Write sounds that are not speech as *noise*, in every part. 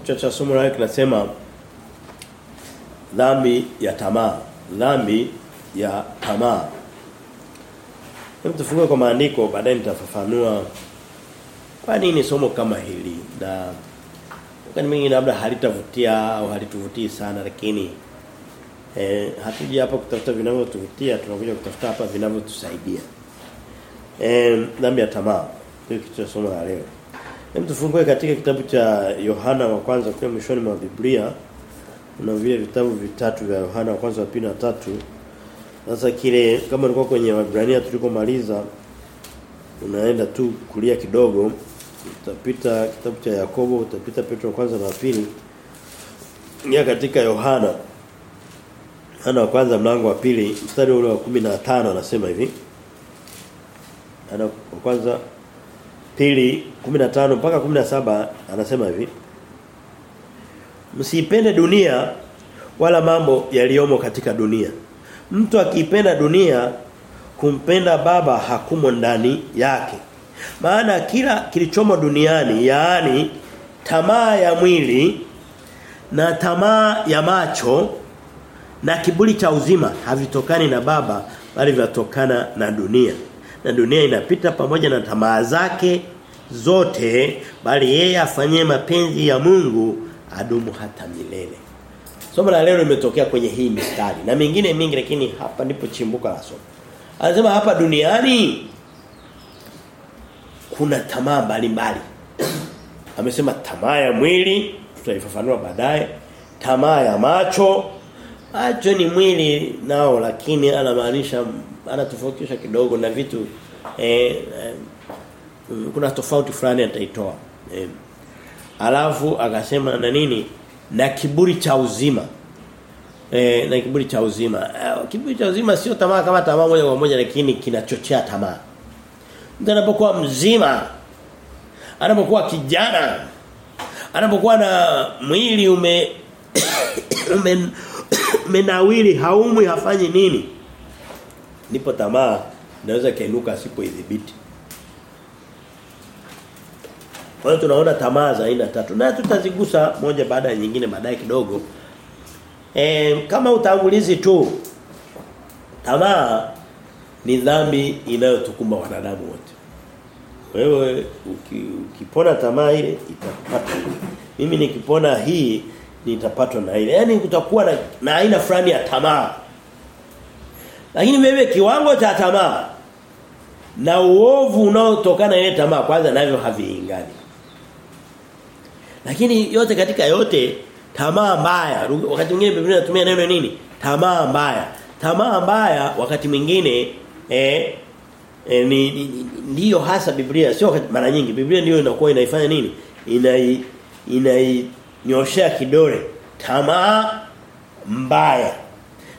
Kichwa cha somo la kinasema dhambi ya tamaa. Dhambi ya tamaa. Hebu tufungue kwa maandiko baadaye nitafafanua kwa nini somo kama hili na wakati mwingine labda halitavutia au halituvutii sana lakini eh hatuji hapa kutafuta vinavyotuvutia tunakuja kutafuta hapa vinavyotusaidia. Eh dhambi ya tamaa. Ndio kichwa somo la leo. Hem tufungue katika kitabu cha Yohana wa kwanza kwa mwishoni mwa Biblia. Kuna vile vitabu vitatu vya Yohana wa kwanza wa pili na tatu. Sasa kile kama ulikuwa kwenye Waebrania tulikomaliza unaenda tu kulia kidogo utapita kitabu cha Yakobo utapita Petro wa kwanza na wa pili ingia katika Yohana Yohana wa kwanza mlango wa pili mstari ule wa 15 anasema hivi Yohana wa kwanza pili 15 mpaka 17 anasema hivi Msipende dunia wala mambo yaliyomo katika dunia. Mtu akiipenda dunia kumpenda baba hakumo ndani yake. Maana kila kilichomo duniani yaani tamaa ya mwili na tamaa ya macho na kiburi cha uzima havitokani na baba bali vyatokana na dunia. Na dunia inapita pamoja na tamaa zake zote bali yeye afanyie mapenzi ya Mungu adumu hata milele. Somo la leo limetokea kwenye hii mistari na mingine mingi lakini hapa ndipo chimbuka la somo. Anasema hapa duniani kuna tamaa mbalimbali. Amesema tamaa ya mwili, tutaifafanua baadaye. Tamaa ya macho. Macho ni mwili nao lakini anamaanisha anatofautisha kidogo na vitu eh, eh kuna tofauti fulani ataitoa. Eh. Alafu akasema na nini? Na kiburi cha uzima. Eh, na kiburi cha uzima. Eh, kiburi cha uzima sio tamaa kama tamaa moja kwa moja lakini kinachochea tamaa. Mtu anapokuwa mzima, anapokuwa kijana, anapokuwa na mwili ume *coughs* ume *coughs* menawili haumwi hafanyi nini? Ndipo tamaa inaweza kainuka asipoidhibiti. Kwa hiyo tunaona tamaa za aina tatu. Na tutazigusa moja baada ya nyingine baadaye kidogo. E, kama utangulizi tu tamaa ni dhambi inayotukumba wanadamu wote. Wewe uki, ukipona tamaa ile itakupata. Mimi nikipona hii nitapatwa na ile. Yaani kutakuwa na, na aina fulani ya tamaa. Lakini wewe kiwango cha tamaa na uovu unaotokana ile tamaa kwanza navyo haviingani. Lakini yote katika yote tamaa mbaya wakati mwingine Biblia inatumia neno nini? Tamaa mbaya. Tamaa mbaya wakati mwingine eh, eh ni, ni, ndiyo hasa Biblia sio mara nyingi Biblia ndio inakuwa inaifanya nini? Inai inainyoshea kidole tamaa mbaya.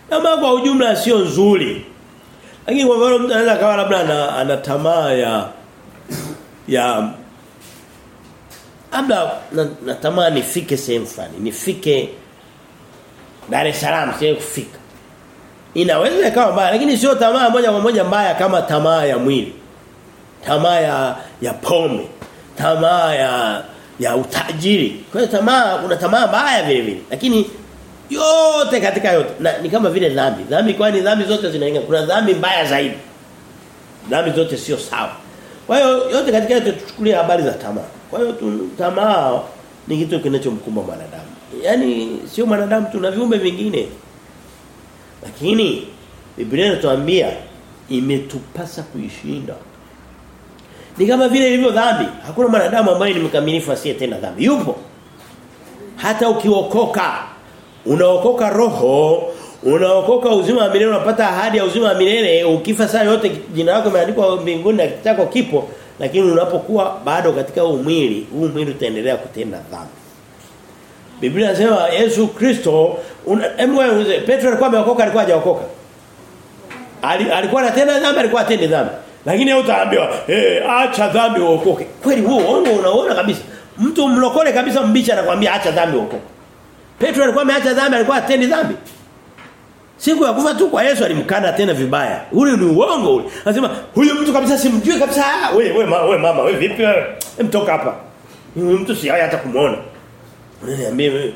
Tamaa kwa ujumla sio nzuri. Lakini kwa mfano mtu anaweza kawa labda ana, ana tamaa ya ya labda natamani nifike sehemu fulani nifike Dar es Salaam sio kufika. Inaweza ikawa mbaya lakini sio tamaa moja kwa moja mbaya kama tamaa ya mwili. Tamaa ya ya pombe. Tamaa ya ya utajiri. Kwa hiyo tamaa kuna tamaa mbaya vile vile. Lakini yote katika yote na, ni kama vile dhambi. Dhambi kwani dhambi zote zinaingia. Kuna dhambi mbaya zaidi. Dhambi zote sio sawa. Kwa hiyo yote katika yote tuchukulie habari za tamaa kwa hiyo tamaa ni kitu kinachomkumba mwanadamu. Yaani sio mwanadamu tu na viumbe vingine. Lakini Biblia inatuambia imetupasa kuishinda. Ni kama vile ilivyo dhambi. Hakuna mwanadamu ambaye ni mkamilifu asiye tena dhambi. Yupo. Hata ukiokoka, unaokoka roho, unaokoka uzima wa milele, unapata ahadi ya uzima wa milele, ukifa saa yote jina lako limeandikwa mbinguni na kitako kipo, lakini unapokuwa bado katika huu mwili huu mwili utaendelea kutenda dhambi. Biblia inasema Yesu Kristo hebu Petro alikuwa ameokoka alikuwa hajaokoka? Ali, alikuwa anatenda dhambi alikuwa atende dhambi. Lakini utaambiwa eh acha dhambi uokoke. Kweli huo uongo unaona kabisa. Mtu mlokole kabisa mbichi anakuambia acha dhambi uokoke. Petro alikuwa ameacha dhambi alikuwa atendi dhambi Siku ya kufa tu kwa Yesu alimkana tena vibaya. Ule ni uongo ule. Anasema huyu mtu kabisa simjui kabisa. Wewe wewe ma, we, mama wewe vipi wewe? Mtoka hapa. Huyu mtu si haya hata kumuona. Unaniambia wewe.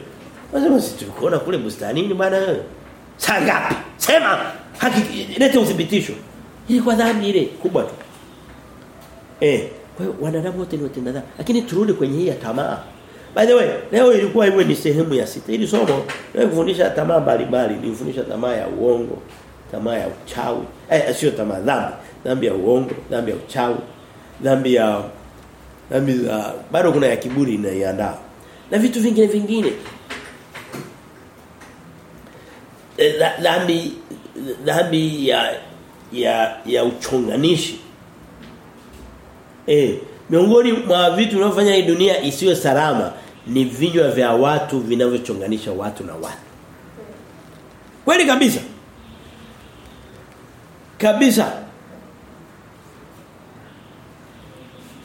Anasema si tulikuona kule bustanini bwana wewe. Saa ngapi? Sema haki lete uthibitisho. Ilikuwa dhambi ile kubwa tu. Eh, kwa hiyo wanadamu wote ni watenda dhambi. Lakini turudi kwenye hii ya tamaa. By the way, leo ilikuwa iwe ni sehemu ya sita. Hili somo leo kufundisha tamaa mbalimbali, nilifundisha tamaa ya uongo, tamaa ya uchawi. Eh sio tamaa dhambi, dhambi ya uongo, dhambi ya uchawi, dhambi ya dhambi za bado kuna ya kiburi inaiandaa. Na vitu vingine vingine. Eh, Dhambi dhambi ya ya ya uchonganishi. Eh, miongoni mwa vitu vinavyofanya hii dunia isiwe salama ni vinywa vya watu vinavyochonganisha watu na watu. Kweli kabisa. Kabisa.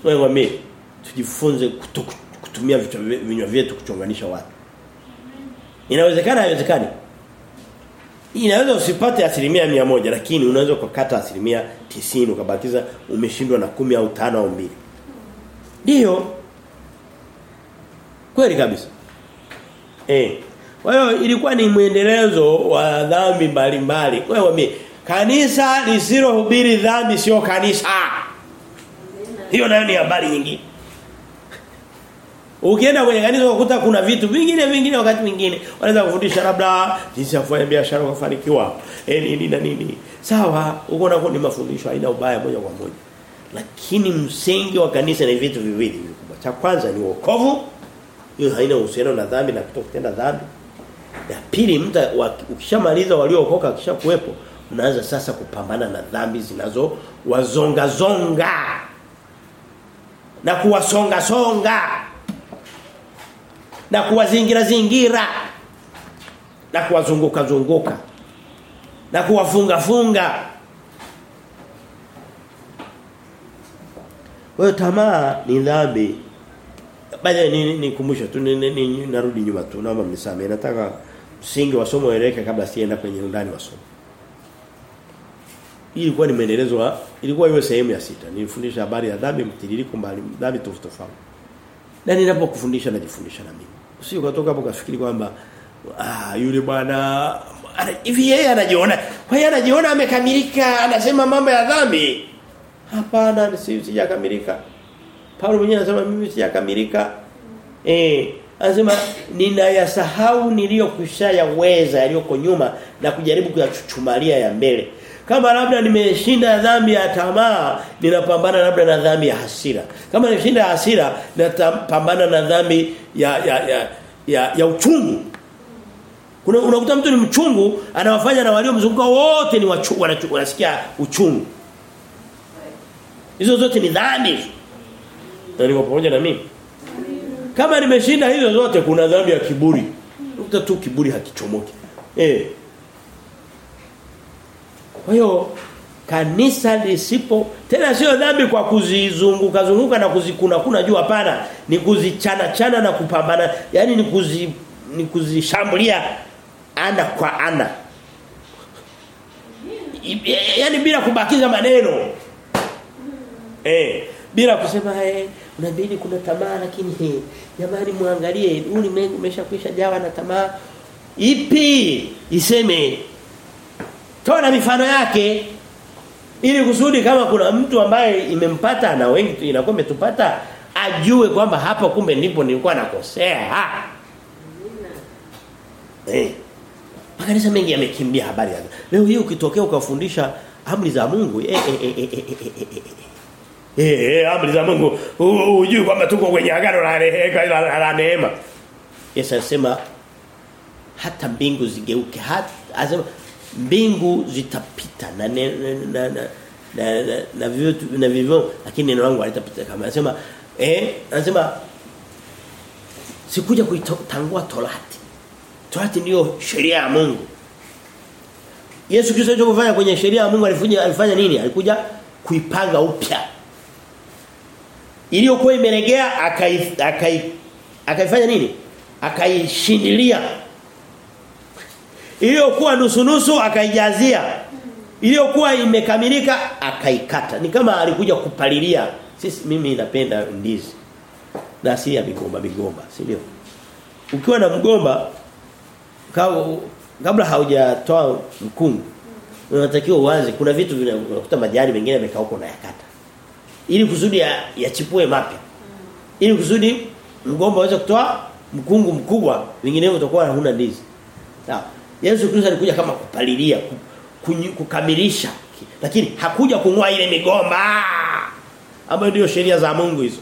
Wewe mimi tujifunze kutumia vinywa vyetu kuchonganisha watu. Inawezekana haiwezekani? Inaweza usipate asilimia mia moja lakini unaweza kukata asilimia tisini ukabakiza umeshindwa na kumi au tano au mbili. Ndio. Kweli kabisa. Eh. Kwa hiyo ilikuwa ni mwendelezo wa dhambi mbalimbali. Kwa hiyo kanisa lisilohubiri dhambi sio kanisa. Hiyo nayo ni habari nyingine. Ukienda kwenye kanisa ukuta kuna vitu vingine vingine wakati mwingine wanaweza kufundisha labda jinsi ya kufanya biashara kufanikiwa eh nini na nini. Sawa, uko na ni mafundisho haina ubaya moja kwa moja. Lakini msingi wa kanisa ni vitu viwili vikubwa. Cha kwanza ni wokovu. Hiyo haina uhusiano na dhambi na kutokutenda dhambi. Ya pili mtu ukishamaliza waliookoka kisha kuwepo unaanza sasa kupambana na dhambi zinazo wazonga zonga na kuwasonga songa na kuwazingira zingira na kuwazunguka zunguka na kuwafunga funga wewe tamaa ni dhambi. Baada ni nikumbusha tu ni, ni, ni, narudi nyuma tu naomba mnisamehe Nataka msingi wa somo eleweke kabla sienda kwenye undani wa somo. Hii ilikuwa ni maendelezo wa ilikuwa iwe sehemu ya sita. Nilifundisha habari ya dhambi mtiririko mbali dhambi tofauti tofauti. Na ninapokufundisha najifundisha na mimi. Usio kutoka hapo kafikiri kwamba ah yule bwana ana- hivi yeye anajiona kwa hiyo anajiona amekamilika anasema mambo ya dhambi. Hapana si sijakamilika. Paulo mwenyewe anasema mimi sijakamilika. Eh, anasema ninayasahau niliyokushayaweza yaliyoko nyuma na kujaribu kuyachuchumalia ya mbele. Kama labda nimeshinda dhambi ya tamaa, ninapambana labda na dhambi ya hasira. Kama nimeshinda hasira, ninapambana na dhambi ya ya ya ya, ya uchungu. Kuna unakuta mtu ni mchungu, anawafanya na walio mzunguka wote ni wachu, wanasikia uchungu. Hizo zote ni dhambi. Na niko pamoja na mimi. Kama nimeshinda hizo zote kuna dhambi ya kiburi. Ukuta tu kiburi hakichomoki. Eh. Kwa hiyo kanisa lisipo tena sio dhambi kwa kuzizunguka zunguka na kuzikuna kuna juu hapana ni kuzichana chana na kupambana yani ni kuzi ni kuzishambulia ana kwa ana yani bila kubakiza maneno eh bila kusema eh unabidi kuna tamaa lakini he jamani muangalie ulimwengu umeshakwisha jawa na tamaa. Ipi? Iseme. Toa mifano yake. Ili kusudi kama kuna mtu ambaye imempata na wengi inakuwa imetupata ajue kwamba hapo kumbe ndipo nilikuwa nakosea. Eh. Makanisa mengi yamekimbia habari leo hii ukitokea ukafundisha amri za Mungu eh eh eh eh eh, eh, eh, eh, eh. Eh, amri za Mungu. Hujui kwamba tuko kwenye agano la rehema la, la neema. Yesu anasema hata mbingu zigeuke hata anasema mbingu zitapita na na na na na, na, na vivyo na vivyo lakini neno langu halitapita kama anasema eh? Anasema sikuja kuitangua torati. Torati ndiyo sheria ya Mungu. Yesu Kristo alichofanya kwenye sheria ya Mungu alifanya alifanya nini? Alikuja kuipanga upya iliyokuwa imeregea akai akai akaifanya nini? Akaishindilia. Iliyokuwa nusu nusu akaijazia. Iliyokuwa imekamilika akaikata. Ni kama alikuja kupalilia. Sisi mimi napenda ndizi. Na si ya migomba migomba si ndio? Ukiwa na mgomba kabla haujatoa mkungu unatakiwa uanze. Kuna vitu vinakuta majani mengine yamekauka na yakata ili kusudi yachipue ya mapya ili kusudi mgomba uweze kutoa mkungu mkubwa vinginevyo utakuwa huna ndizi. Sawa. Yesu Kristo alikuja kama kupalilia kukamilisha. Lakini hakuja kungoa ile migomba. Ambayo ndio sheria za Mungu hizo.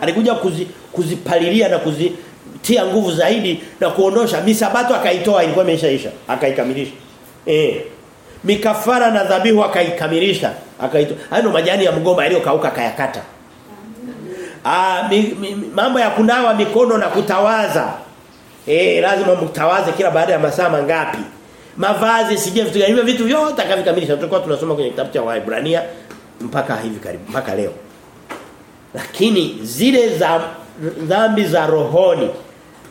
Alikuja kuzi, kuzipalilia na kuzitia nguvu zaidi na kuondosha. Misabato akaitoa ilikuwa imeshaisha. Akaikamilisha. Eh. Mikafara na dhabihu akaikamilisha akaitoa hayo majani ya mgomba yaliyokauka akayakata. Ah mi, mi, mambo ya kunawa mikono na kutawaza. Eh lazima mtawaze kila baada ya masaa mangapi. Mavazi sije vitu hivyo vitu vyote akavikamilisha. Tulikuwa tunasoma kwenye kitabu cha Waebrania mpaka hivi karibu mpaka leo. Lakini zile za dhambi za rohoni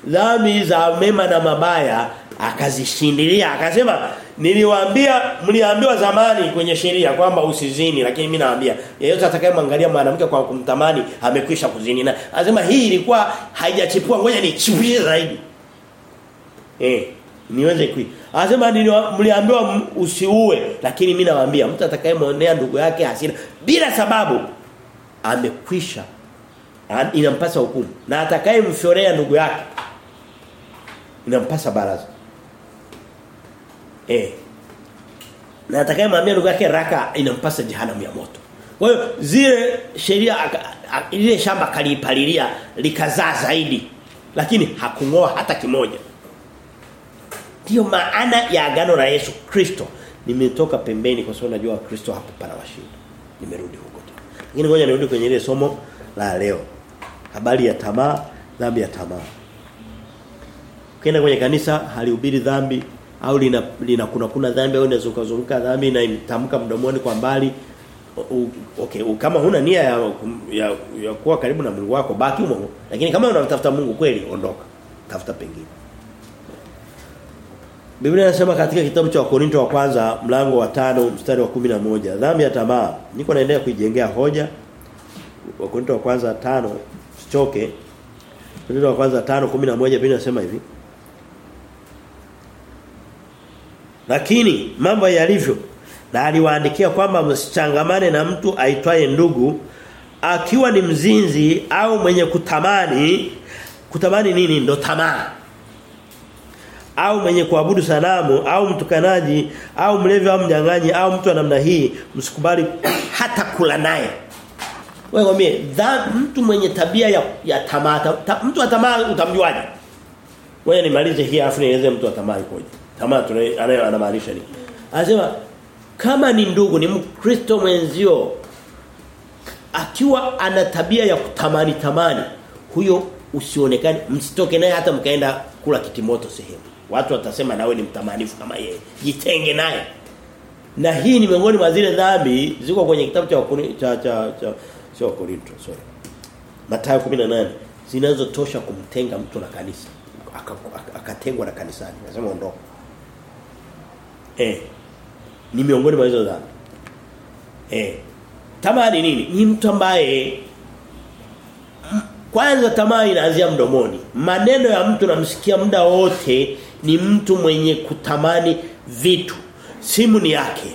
dhambi za mema na mabaya akazishindilia. Akasema niliwaambia mliambiwa zamani kwenye sheria kwamba usizini lakini mimi naambia yeyote atakayemwangalia mwanamke kwa kumtamani amekwisha kuzini. Na anasema hii ilikuwa haijachipua ngoja nichipie zaidi. Eh niweze kui anasema mliambiwa usiue lakini mimi nawaambia mtu atakayemwonea ndugu yake hasira bila sababu amekwisha. Inampasa hukumu. Na atakayemfyorea ndugu yake inampasa baraza eh. Na atakayemwambia ndugu yake raka inampasa jehanamu ya moto. Kwa hiyo zile sheria ile shamba kalipalilia likazaa zaidi lakini hakungoa hata kimoja. Ndio maana ya agano la Yesu Kristo. Nimetoka pembeni kwa sababu najua Kristo hapo pana washinda nimerudi huko tena lakini ngoja nirudi kwenye ile somo la leo. Habari ya tamaa dhambi ya tamaa. Ukienda kwenye kanisa halihubiri dhambi au lina, lina kuna kuna dhambi au inazunguka zunguka dhambi na itamka mdomoni kwa mbali U, okay u, kama huna nia ya, ya, ya kuwa karibu na Mungu wako baki humo. Lakini kama unamtafuta Mungu kweli ondoka. Tafuta pengine. Biblia inasema katika kitabu cha Wakorinto wa kwanza mlango wa tano mstari wa kumi na moja dhambi ya tamaa niko naendelea kuijengea hoja. Wakorinto wa kwanza tano sichoke. Wakorinto wa kwanza tano kumi na moja Biblia inasema hivi Lakini mambo yalivyo na aliwaandikia kwamba msichangamane na mtu aitwaye ndugu akiwa ni mzinzi au mwenye kutamani kutamani nini? Ndo tamaa. Au mwenye kuabudu sanamu au mtukanaji au mlevi au mnyang'anyi au mtu namna hii msikubali hata kula naye. Wewe ngomie mtu mwenye tabia ya, ya tamaa ta, mtu atamaa tamaa utamjuaje? Wewe nimalize hii afu nieleze mtu wa tamaa ikoje tamaa anayo anamaanisha nini? Anasema kama ni ndugu ni mkristo mwenzio akiwa ana tabia ya kutamani tamani huyo usionekane msitoke naye hata mkaenda kula kitimoto sehemu. Watu watasema nawe ni mtamanifu kama yeye. Jitenge naye. Na hii ni miongoni mwa zile dhambi ziko kwenye kitabu cha wakuni, cha cha, cha sio Korinto sorry. Mathayo 18 zinazotosha kumtenga mtu na kanisa akatengwa na kanisani. Nasema ondoka eh. Ni miongoni mwa hizo dhambi eh. Tamaa ni nini? Ni mtu ambaye kwanza tamaa inaanzia mdomoni. Maneno ya mtu namsikia muda wote ni mtu mwenye kutamani vitu. Simu ni yake.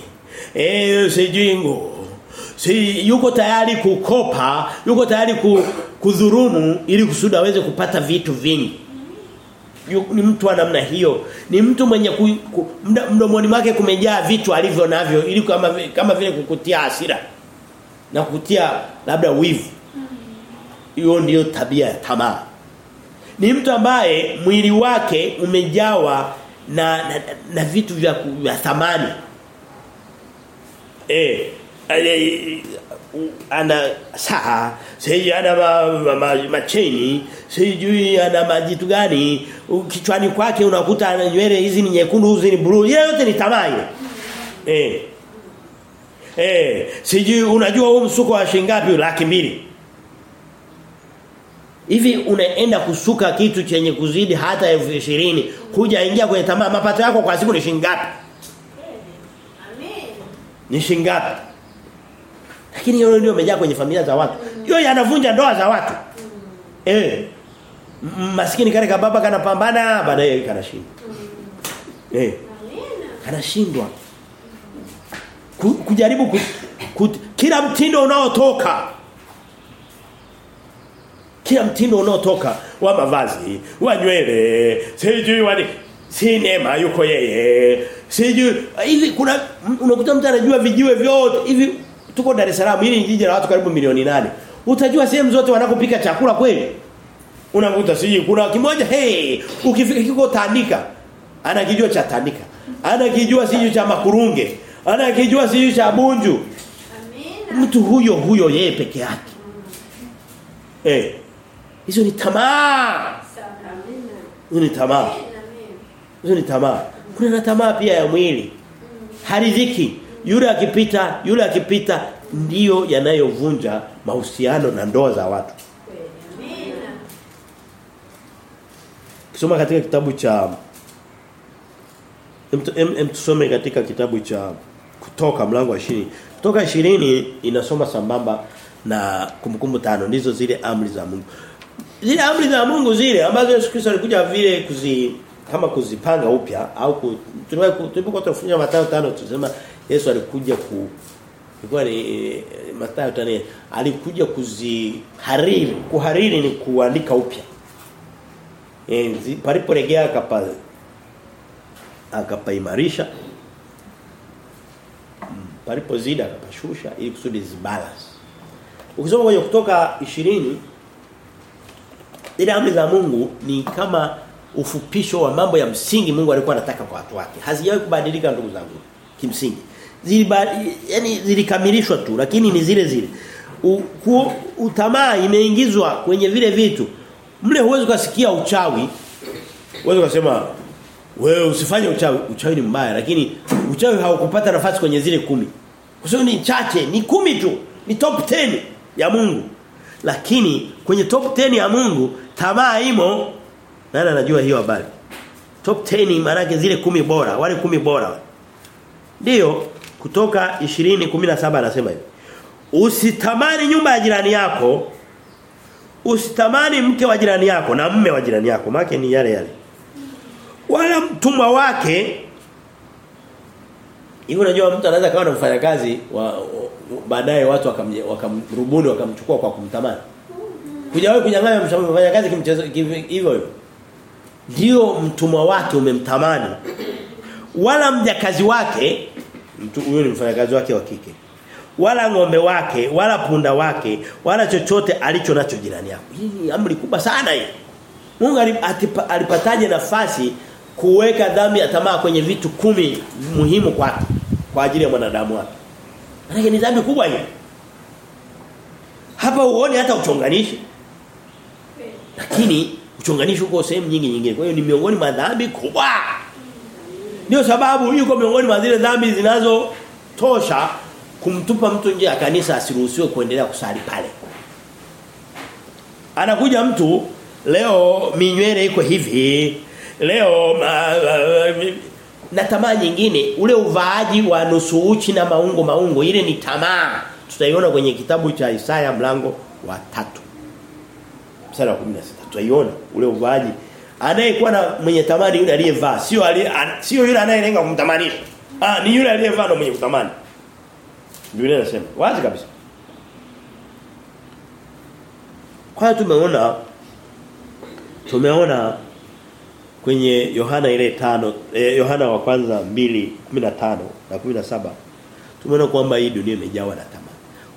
Eh sijingo. si yuko tayari kukopa yuko tayari ku, kudhurumu ili kusudi aweze kupata vitu vingi ni mtu wa namna hiyo. Ni mtu mwenye ku, ku, mdomoni mwake kumejaa vitu alivyo navyo ili kama kama vile kukutia hasira na kukutia labda wivu. Hiyo ndiyo tabia ya tamaa. Ni mtu ambaye mwili wake umejawa na na, na vitu vya, vya thamani. Eh ana saa sijui ana ma, ma, ma, macheni sijui ana majitu gani. Kichwani kwake unakuta ana nywele hizi ni nyekundu hizi ni blue ile yote ni tamaa. Eh eh sijui unajua huu msuko wa shilingi ngapi? Laki mbili. Hivi unaenda kusuka kitu chenye kuzidi hata elfu ishirini hujaingia kwenye tamaa? Mapato yako kwa siku ni shilingi ngapi? Ni shilingi ngapi lakini yule ndio umejaa kwenye familia za watu. Hiyo yanavunja ndoa za watu. Eh. Maskini kale kababa kanapambana baadaye kanashindwa. Eh. Kanashindwa. Ku- kujaribu ku, ku, kila mtindo unaotoka. Kila mtindo unaotoka. Wa mavazi wa nywele sijui wani sinema yuko yeye. Sijui ili kuna unakuta mtu anajua vijiwe vyote hivi tuko Dar es Salaam hili jiji la watu karibu milioni nane. Utajua sehemu zote wanakopika chakula kweli? Unakuta siji kuna kimoja hey ukifika kiko tandika. Anakijua cha tandika. Anakijua siji cha makurunge. Anakijua siji cha bunju. Mtu huyo huyo yeye peke yake. Eh hizo ni tamaa. Hizo ni tamaa. Hizo ni tamaa. Kuna na tamaa pia ya mwili. Haridhiki yule akipita yule akipita ndiyo yanayovunja mahusiano na ndoa za watu Kisoma katika kitabu cha em, em, em tusome katika kitabu cha kutoka mlango wa 20. Kutoka 20 inasoma sambamba na kumbukumbu tano ndizo zile amri za Mungu. Zile amri za Mungu zile ambazo Yesu Kristo alikuja vile kuzi kama kuzipanga upya au ku, tulipokuwa tunafundisha Mathayo 5 tunasema Yesu alikuja ku ilikuwa ni e, Mathayo tani alikuja kuzihariri. Kuhariri ni kuandika upya. Enzi paliporegea akapa akapaimarisha palipozidi akapashusha ili kusudi zibalance. Ukisoma kwenye kutoka 20 ile amri za Mungu ni kama ufupisho wa mambo ya msingi Mungu alikuwa anataka kwa watu wake. Hazijawahi kubadilika ndugu zangu kimsingi ziliba yani zilikamilishwa tu lakini ni zile zile. U, utamaa imeingizwa kwenye vile vitu. Mle huwezi kusikia uchawi. Huwezi kusema wewe usifanye uchawi. Uchawi ni mbaya lakini uchawi haukupata nafasi kwenye zile kumi. Kwa sababu ni chache ni kumi tu ni top 10 ya Mungu. Lakini kwenye top 10 ya Mungu tamaa imo. Nani anajua hiyo habari? Top 10 maana zile kumi bora wale kumi bora. Ndio kutoka 20 17 anasema hivi. Usitamani nyumba ya jirani yako. Usitamani mke wa jirani yako na mme wa jirani yako. Maana ni yale yale. Wala mtumwa wake. Hivi unajua mtu anaweza kawa anafanya kazi wa, baadaye watu wakamrubuni wakam, wakamchukua kwa kumtamani. Kujawahi kunyang'anya mfanyakazi kimchezo hivyo hivyo. Ndio mtumwa wake umemtamani. Wala mjakazi wake mtu huyo ni mfanyakazi wake wa kike. Wala ng'ombe wake wala punda wake wala chochote alicho nacho jirani yako. Hii amri kubwa sana hii. Mungu alipataje nafasi kuweka dhambi ya tamaa kwenye vitu kumi muhimu kwake kwa ajili ya mwanadamu wake? Maana ni dhambi kubwa hii. Hapa uone hata uchonganishi. Lakini uchonganishi uko sehemu nyingi nyingine. Kwa hiyo ni miongoni mwa dhambi kubwa ndio sababu yuko miongoni mwa zile dhambi zinazotosha kumtupa mtu nje ya kanisa asiruhusiwe kuendelea kusali pale. Anakuja mtu leo minywele iko hivi. Leo ma, na tamaa nyingine ule uvaaji wa nusu uchi na maungo maungo ile ni tamaa. Tutaiona kwenye kitabu cha Isaya mlango wa tatu Mstari wa 16 tutaiona ule uvaaji anayekuwa na mwenye tamani yule aliyevaa sio sio yule anayelenga kumtamanisha. Ah ni yule aliyevaa ndo mwenye kutamani. Biblia inasema wazi kabisa. Kwa hiyo tumeona tumeona kwenye Yohana ile tano eh, Yohana wa kwanza 2:15 na 17 tumeona kwamba hii dunia imejawa na tamaa.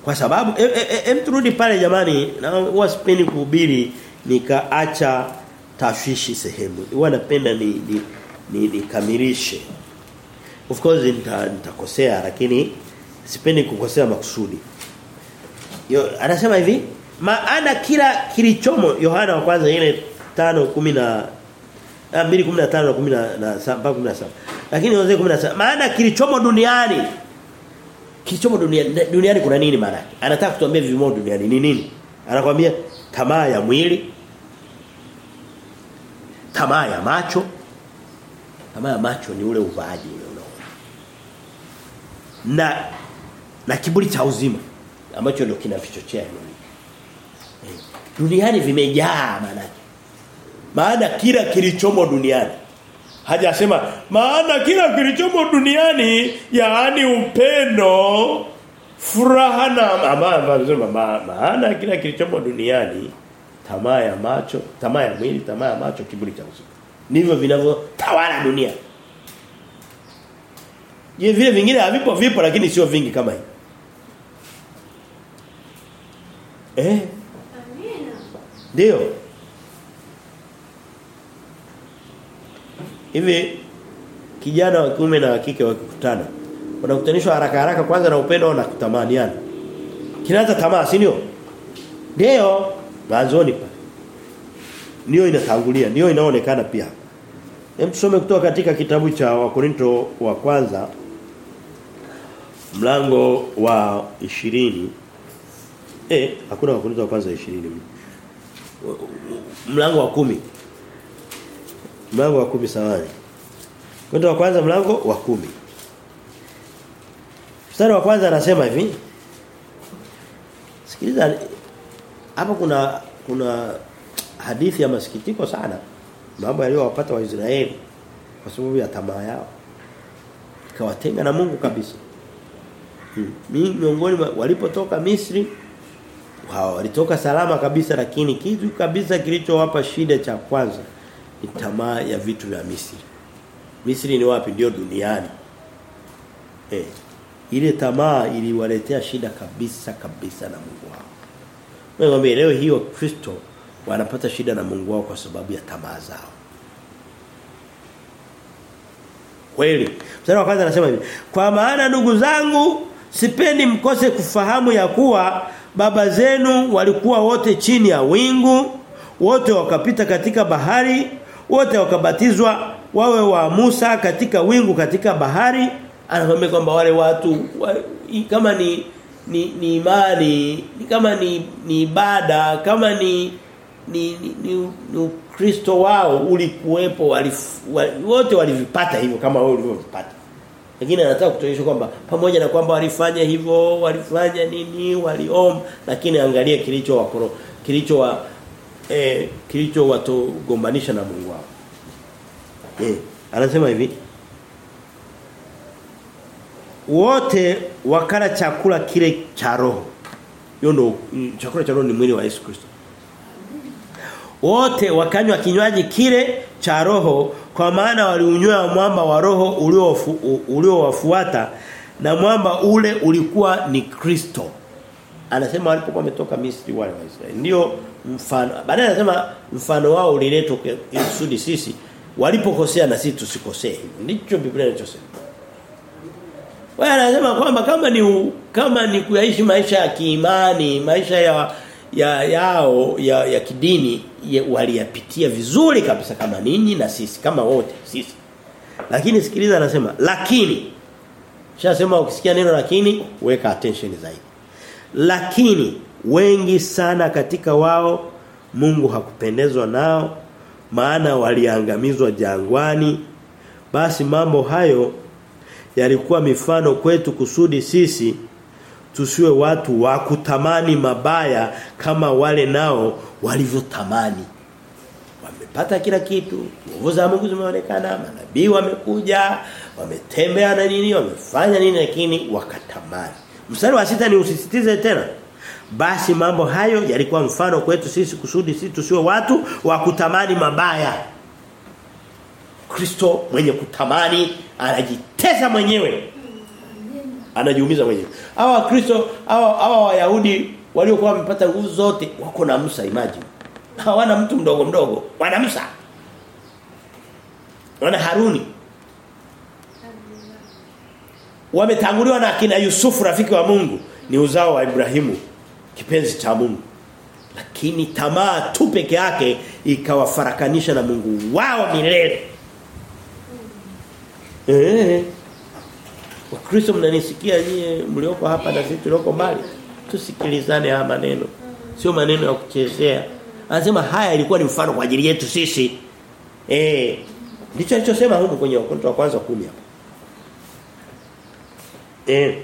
Kwa sababu em e, e, e, turudi pale jamani na huwa sipendi kuhubiri nikaacha tashwishi sehemu. Huwa napenda ni ni, ni, nikamilishe. Of course nitakosea lakini sipendi kukosea makusudi. Yo anasema hivi, maana kila kilichomo Yohana wa kwanza ile 5:10 na 2:15 na 10 na 17. Lakini wazee 17 maana kilichomo duniani kilichomo duniani duniani kuna nini maana? Anataka kutuambia vimo duniani ni nini? Anakuambia tamaa ya mwili, tamaa ya macho. Tamaa ya macho ni ule uvaaji ule. Na na kiburi cha uzima ambacho ndio kinavichochea hilo Duniani vimejaa maana maana kila kilichomo duniani hajasema maana kila kilichomo duniani yaani upendo furaha na maana kila kilichomo duniani tamaa ya macho tamaa ya mwili tamaa ya macho kiburi cha uzuri. ndivyo vinavyotawala dunia. Je vile vingine havipo vipo lakini sio vingi kama hivi Eh? Ndio. Hivi kijana wa kiume na wa kike wakikutana wanakutanishwa haraka haraka kwanza na upendo na kutamaniana. Kinaanza tamaa si ndio? Ndio mwanzoni pale. Ndio inatangulia ndio inaonekana pia. Hem tusome kutoka katika kitabu cha wakorinto wa kwanza mlango wa 20 eh hakuna wakorinto wa kwanza 20 mlango wa kumi. Mlango wa kumi sawani Kwanza wa kwanza mlango wa kumi. Mstari wa kwanza anasema hivi. Sikiliza hapa kuna kuna hadithi ya masikitiko sana mambo yaliyowapata Waisraeli kwa sababu ya tamaa yao ikawatenga na Mungu kabisa hmm. miongoni walipotoka Misri wao walitoka salama kabisa lakini kitu kabisa kilichowapa shida cha kwanza ni tamaa ya vitu vya Misri. Misri ni wapi ndio duniani. Eh. Ile tamaa iliwaletea shida kabisa kabisa na Mungu wao. Wewe leo hiyo Kristo wanapata shida na Mungu wao kwa sababu ya tamaa zao. Kweli. Mstari wa anasema hivi, kwa maana ndugu zangu sipendi mkose kufahamu ya kuwa baba zenu walikuwa wote chini ya wingu wote wakapita katika bahari wote wakabatizwa wawe wa Musa katika wingu katika bahari anakuambia kwamba wale watu wa, kama ni ni, ni imani ni kama ni ni ibada kama ni ni ni, ni, ni Ukristo wao ulikuwepo walif, wal, wote walivipata hivyo kama wao ulivyopata lakini anataka kutuonyesha kwamba pamoja na kwamba walifanya hivyo walifanya nini waliomba lakini angalia kilicho wakoro kilicho wa eh kilicho watogombanisha na Mungu wao. Eh anasema hivi wote wakala chakula kile cha roho. Hiyo ndo chakula cha roho ni mwili wa Yesu Kristo. Wote wakanywa kinywaji kile cha roho kwa maana waliunywa mwamba wa roho uliowafuata na mwamba ule ulikuwa ni Kristo. Anasema walipokuwa wametoka Misri wale wa Israeli. Ndio mfano baadaye anasema mfano wao uliletwa kusudi sisi. Walipokosea na sisi tusikosee. Ndicho Biblia inachosema wao anasema kwamba kama ni kama ni kuyaishi maisha ya kiimani maisha ya ya yao ya, ya kidini ya, waliyapitia vizuri kabisa kama ninyi na sisi kama wote sisi. Lakini sikiliza anasema lakini shasema ukisikia neno lakini weka attention zaidi. Lakini wengi sana katika wao Mungu hakupendezwa nao maana waliangamizwa jangwani. Basi mambo hayo yalikuwa mifano kwetu kusudi sisi tusiwe watu wa kutamani mabaya kama wale nao walivyotamani. Wamepata kila kitu nguvu za Mungu zimeonekana manabii wamekuja wametembea na nini wamefanya nini lakini wakatamani. Mstari wa sita ni usisitize tena. Basi mambo hayo yalikuwa mfano kwetu sisi kusudi sisi tusiwe watu wa kutamani mabaya Kristo mwenye kutamani anajiteza mwenyewe anajiumiza mwenyewe. Hawa Kristo hawa hawa Wayahudi waliokuwa wamepata nguvu zote wako na Musa imagine. Hawana mtu mdogo mdogo, wana Musa. Wana Haruni. Wametanguliwa na akina Yusufu rafiki wa Mungu, ni uzao wa Ibrahimu, kipenzi cha Mungu. Lakini tamaa tu peke yake ikawafarakanisha na Mungu wao milele. Eh. Wakristo mnanisikia nyie mlioko hapa na sisi tulioko mbali. Tusikilizane haya maneno. Sio maneno ya kuchezea. Anasema haya ilikuwa ni mfano kwa ajili yetu sisi. Eh. Ndicho alichosema huko kwenye Wakorintho wa kwanza 10 hapa. Eh.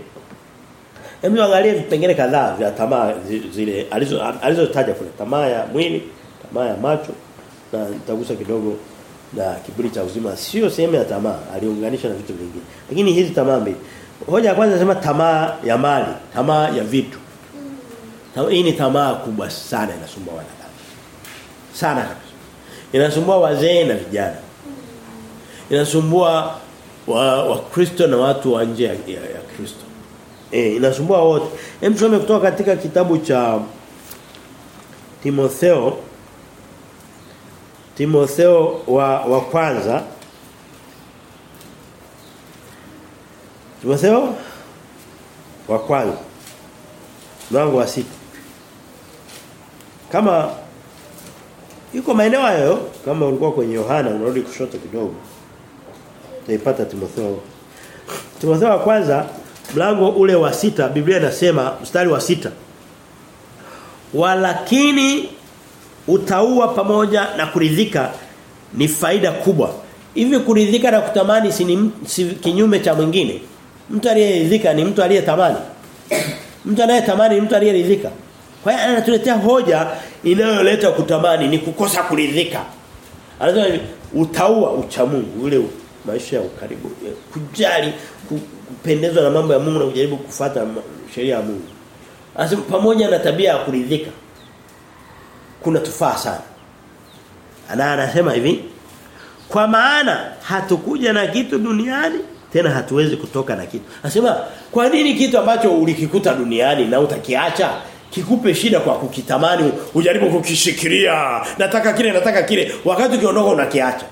Hebu angalie vipengele kadhaa vya tamaa zile alizo alizotaja kule tamaa ya mwili, tamaa ya macho, na nitagusa kidogo na kiburi cha uzima sio sehemu ya tamaa aliunganisha na vitu vingine. Lakini hizi tamaa mbili. Hoja ya kwanza nasema tamaa ya mali tamaa ya vitu. Tamaa- hii ni tamaa kubwa sana inasumbua wanadamu. Sana kabisa. Inasumbua wazee na vijana. Inasumbua wa wakristo na watu wa nje ya, ya, ya Kristo. Eh inasumbua wote. Hem kutoka katika kitabu cha Timotheo Timotheo wa wa kwanza. Timotheo wa kwanza. Mlango wa sita. Kama yuko maeneo hayo kama ulikuwa kwenye Yohana unarudi kushoto kidogo. Utaipata Timotheo. Timotheo wa kwanza mlango ule wa sita Biblia inasema mstari wa sita. Walakini utaua pamoja na kuridhika ni faida kubwa. Hivi kuridhika na kutamani si, ni, si kinyume cha mwingine. Mtu aliyeridhika ni mtu aliyetamani. Mtu anayetamani ni mtu aliyeridhika. Kwa hiyo anatuletea hoja inayoleta kutamani ni kukosa kuridhika. Anasema utaua uchamungu ule maisha ya ukaribu kujali kupendezwa na mambo ya Mungu na kujaribu kufuata sheria ya Mungu. Anasema pamoja na tabia ya kuridhika kuna tufaa sana. Ana anasema hivi kwa maana hatukuja na kitu duniani tena hatuwezi kutoka na kitu. Anasema kwa nini kitu ambacho ulikikuta duniani na utakiacha kikupe shida kwa kukitamani ujaribu kukishikilia nataka kile nataka kile wakati ukiondoka unakiacha.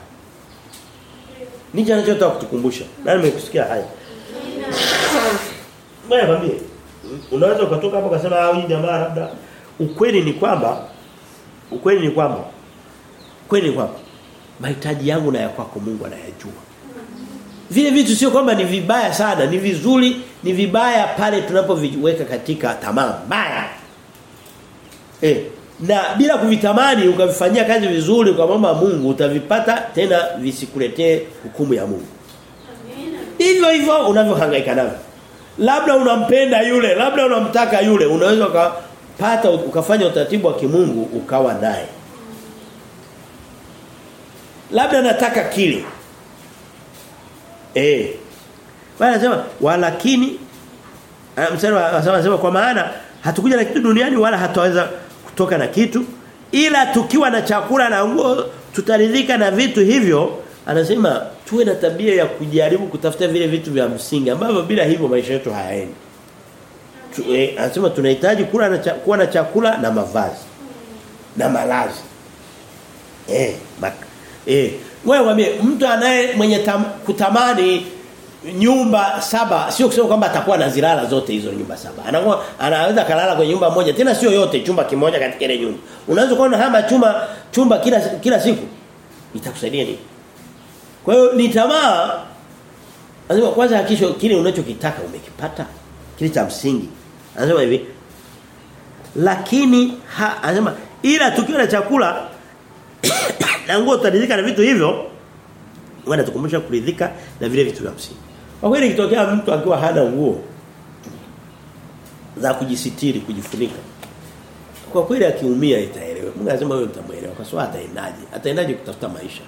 Nini anachotaka kutukumbusha? Na nimekusikia haya? Mbona unaweza ukatoka hapo ukasema ah huyu jamaa labda ukweli ni kwamba ukweli ni kwamba kweli ni kwamba mahitaji yangu na ya kwako Mungu anayajua. Vile vitu sio kwamba ni vibaya sana, ni vizuri, ni vibaya pale tunapoviweka katika tamaa mbaya. Eh, na bila kuvitamani ukavifanyia kazi vizuri kwa mama Mungu utavipata tena visikuletee hukumu ya Mungu. Hivyo hivyo unavyohangaika navyo. Labda unampenda yule, labda unamtaka yule, unaweza ukapata ukafanya utaratibu wa kimungu ukawa naye. Labda nataka kile. Eh. Bwana anasema walakini anasema anasema kwa maana hatukuja na kitu duniani wala hataweza kutoka na kitu ila tukiwa na chakula na nguo tutaridhika na vitu hivyo anasema tuwe na tabia ya kujaribu kutafuta vile vitu vya msingi ambavyo bila hivyo maisha yetu hayaendi. Tu, eh, anasema tunahitaji kula na cha, kuwa na chakula na mavazi na malazi. Eh, mak eh wewe mwambie mtu anaye mwenye tam, kutamani nyumba saba sio kusema kwamba atakuwa anazilala zote hizo nyumba saba. Anakuwa anaweza kalala kwenye nyumba moja tena sio yote chumba kimoja katika ile nyumba. Unaweza kuona hama chumba chumba kila kila siku. Itakusaidia nini? Kwa hiyo ni tamaa lazima kwanza hakisho kile unachokitaka umekipata. Kile cha msingi. Anasema hivi. Lakini ha, anasema ila tukiwa na chakula *coughs* na nguo tutaridhika na vitu hivyo wana tukumbusha kuridhika na vile vitu vya msingi. Kwa kweli ikitokea mtu akiwa hana nguo za kujisitiri, kujifunika. Kwa kweli akiumia itaelewa. Mungu anasema wewe utamuelewa kwa sababu ataendaje? Ataendaje kutafuta maisha?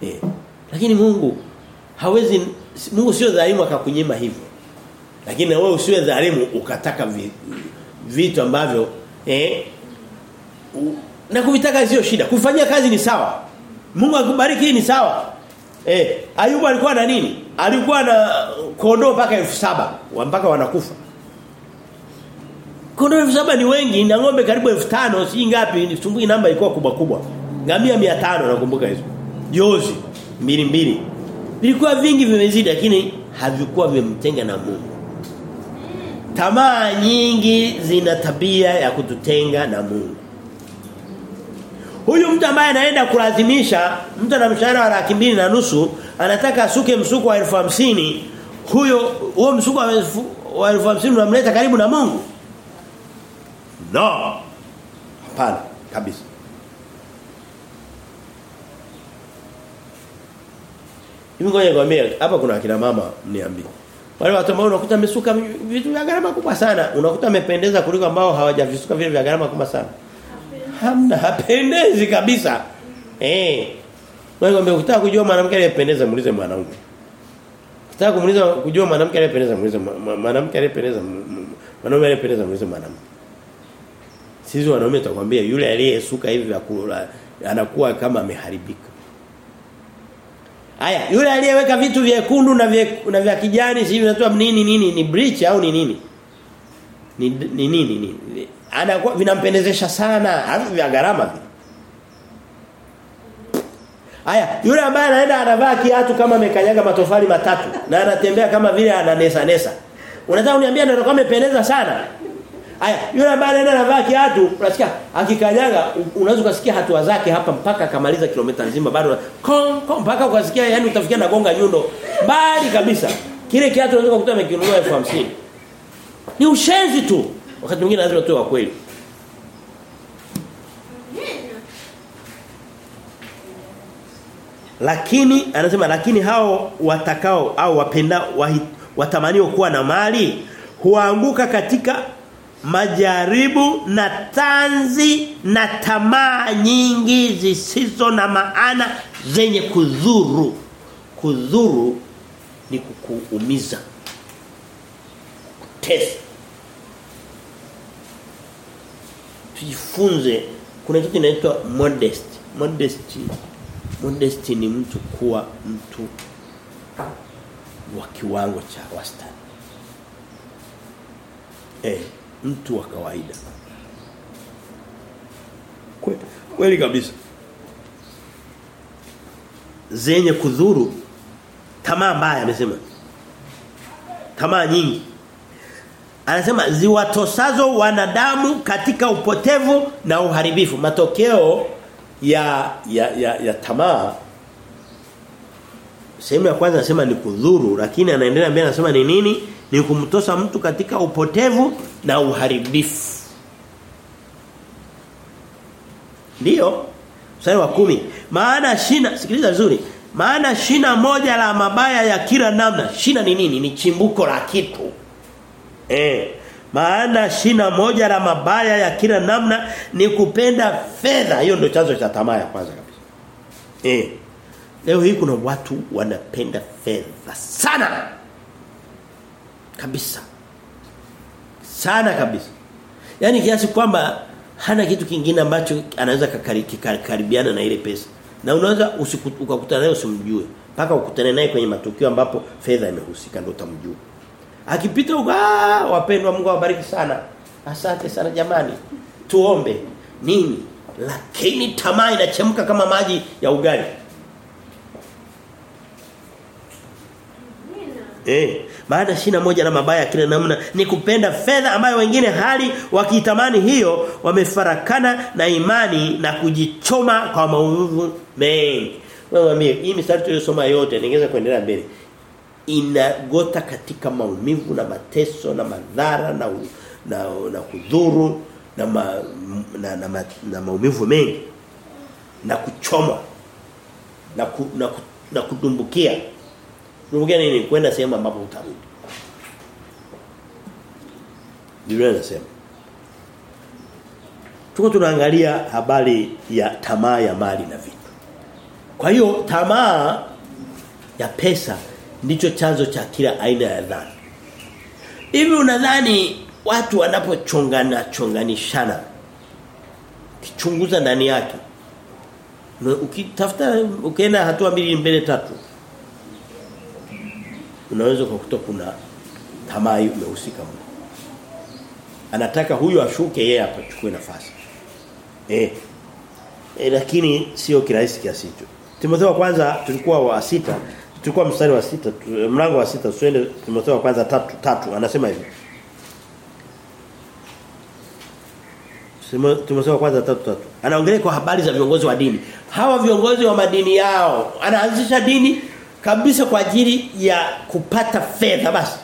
Eh. Lakini Mungu hawezi Mungu sio dhaimu akakunyima hivyo. Lakini na wewe usiwe dhalimu ukataka vitu ambavyo eh na kuvitaka sio shida. Kufanyia kazi ni sawa. Mungu akubariki ni sawa. Eh, Ayubu alikuwa na nini? Alikuwa na kondoo mpaka 7000 mpaka wanakufa. Kondoo 7000 ni wengi na ng'ombe karibu 5000 si ngapi? Nisumbui namba ilikuwa kubwa kubwa. Ngamia 500 nakumbuka hizo. Jozi mbili mbili. Vilikuwa vingi vimezidi lakini havikuwa vimemtenga na Mungu. Tamaa nyingi zina tabia ya kututenga na Mungu. Huyu mtu ambaye anaenda kulazimisha mtu ana mshahara wa laki mbili na nusu anataka asuke msuko wa elfu hamsini huyo huo msuko wa elfu hamsini unamleta karibu na Mungu? No. Hapana kabisa. Hivi ngoja nikwambie hapa kuna akina mama mniambie. Wale watu ambao unakuta amesuka vitu vya gharama kubwa sana, unakuta amependeza kuliko ambao hawajavisuka vile vya gharama kubwa sana. Hamna hapendezi kabisa. Eh. Wewe ngombe ukitaka kujua mwanamke aliyependeza muulize mwanaume. Ukitaka kumuuliza kujua mwanamke aliyependeza muulize mwanamke aliyependeza mwanaume aliyependeza muulize mwanamke. Sisi wanaume tutakwambia yule aliyesuka hivi vya kula anakuwa kama ameharibika. Aya, yule aliyeweka vitu vyekundu na vya na vya kijani sivyo natoa nini nini ni breach au ni nini? Ni ni nini nini? Anakuwa vinampendezesha sana, hasa vya gharama vile. Aya, yule ambaye anaenda anavaa kiatu kama amekanyaga matofali matatu na anatembea kama vile ananesa nesa. Unataka uniambie ndio kama amependeza sana? Aya, yule ambaye anaenda anavaa kiatu, unasikia akikanyaga unaweza kusikia hatua zake hapa mpaka akamaliza kilomita nzima bado kom kom mpaka ukasikia yani utafikia na gonga nyundo bali kabisa. Kile kiatu unaweza kukuta amekinunua 1050. Ni ushenzi tu. Wakati mwingine lazima tuwe wa kweli. Lakini anasema lakini hao watakao au wapenda watamanio kuwa na mali huanguka katika majaribu na tanzi na tamaa nyingi zisizo na maana zenye kudhuru. Kudhuru ni kukuumiza. Kutesa. Tujifunze kuna kitu kinaitwa modesty. Modesty Modesty ni mtu kuwa mtu wa kiwango cha wastani. Eh, mtu wa kawaida. Kweli, kabisa. Zenye kudhuru tamaa mbaya amesema. Tamaa nyingi. Anasema ziwatosazo wanadamu katika upotevu na uharibifu. Matokeo ya ya ya, ya tamaa sehemu ya kwanza anasema ni kudhuru lakini anaendelea mbele anasema ni nini ni kumtosa mtu katika upotevu na uharibifu ndio mstari wa kumi maana shina sikiliza vizuri maana shina moja la mabaya ya kila namna shina ni nini ni chimbuko la kitu eh maana shina moja la mabaya ya kila namna ni kupenda fedha. Hiyo ndio chanzo cha tamaa ya kwanza kabisa. Eh. Leo hii kuna watu wanapenda fedha sana. Kabisa. Sana kabisa. yani kiasi kwamba hana kitu kingine ambacho anaweza kukaribiana na ile pesa. Na unaweza ukakutana naye usimjue. Mpaka ukutane naye kwenye matukio ambapo fedha imehusika ndio utamjua. Akipita huko wapendwa Mungu awabariki sana. Asante sana jamani. Tuombe. Nini? Lakini tamaa inachemka kama maji ya ugali. Eh, baada shina moja na mabaya kila namna ni kupenda fedha ambayo wengine hali wakitamani hiyo wamefarakana na imani na kujichoma kwa maumivu mengi. Wewe mimi hii mistari tuliyosoma yote ningeweza kuendelea mbele. Inagota katika maumivu na mateso na madhara na u, na, na kudhuru na, ma, na, na, na, na maumivu mengi. Na kuchoma. Na, ku, na, na kudumbukia kudumbukia nini kwenda sehemu ambapo utarudi Biblia inasema Tuko tunaangalia habari ya tamaa ya mali na vitu. Kwa hiyo tamaa ya pesa ndicho chanzo cha kila aina ya dhambi. Hivi unadhani watu wanapochongana chonganishana kichunguza ndani yake ukitafuta ukienda hatua mbili mbele tatu unaweza kukuta kuna tamaa imehusika mno. Anataka huyo ashuke yeye apachukue nafasi. Eh. e, lakini sio kirahisi kiasi hicho. Timotheo wa kwanza tulikuwa wa sita tulikuwa mstari wa sita mlango wa sita tuende Timotheo wa kwanza tatu tatu anasema hivi Timotheo wa kwanza tatu tatu anaongelea kwa habari za viongozi wa dini hawa viongozi wa madini yao anaanzisha dini kabisa kwa ajili ya kupata fedha basi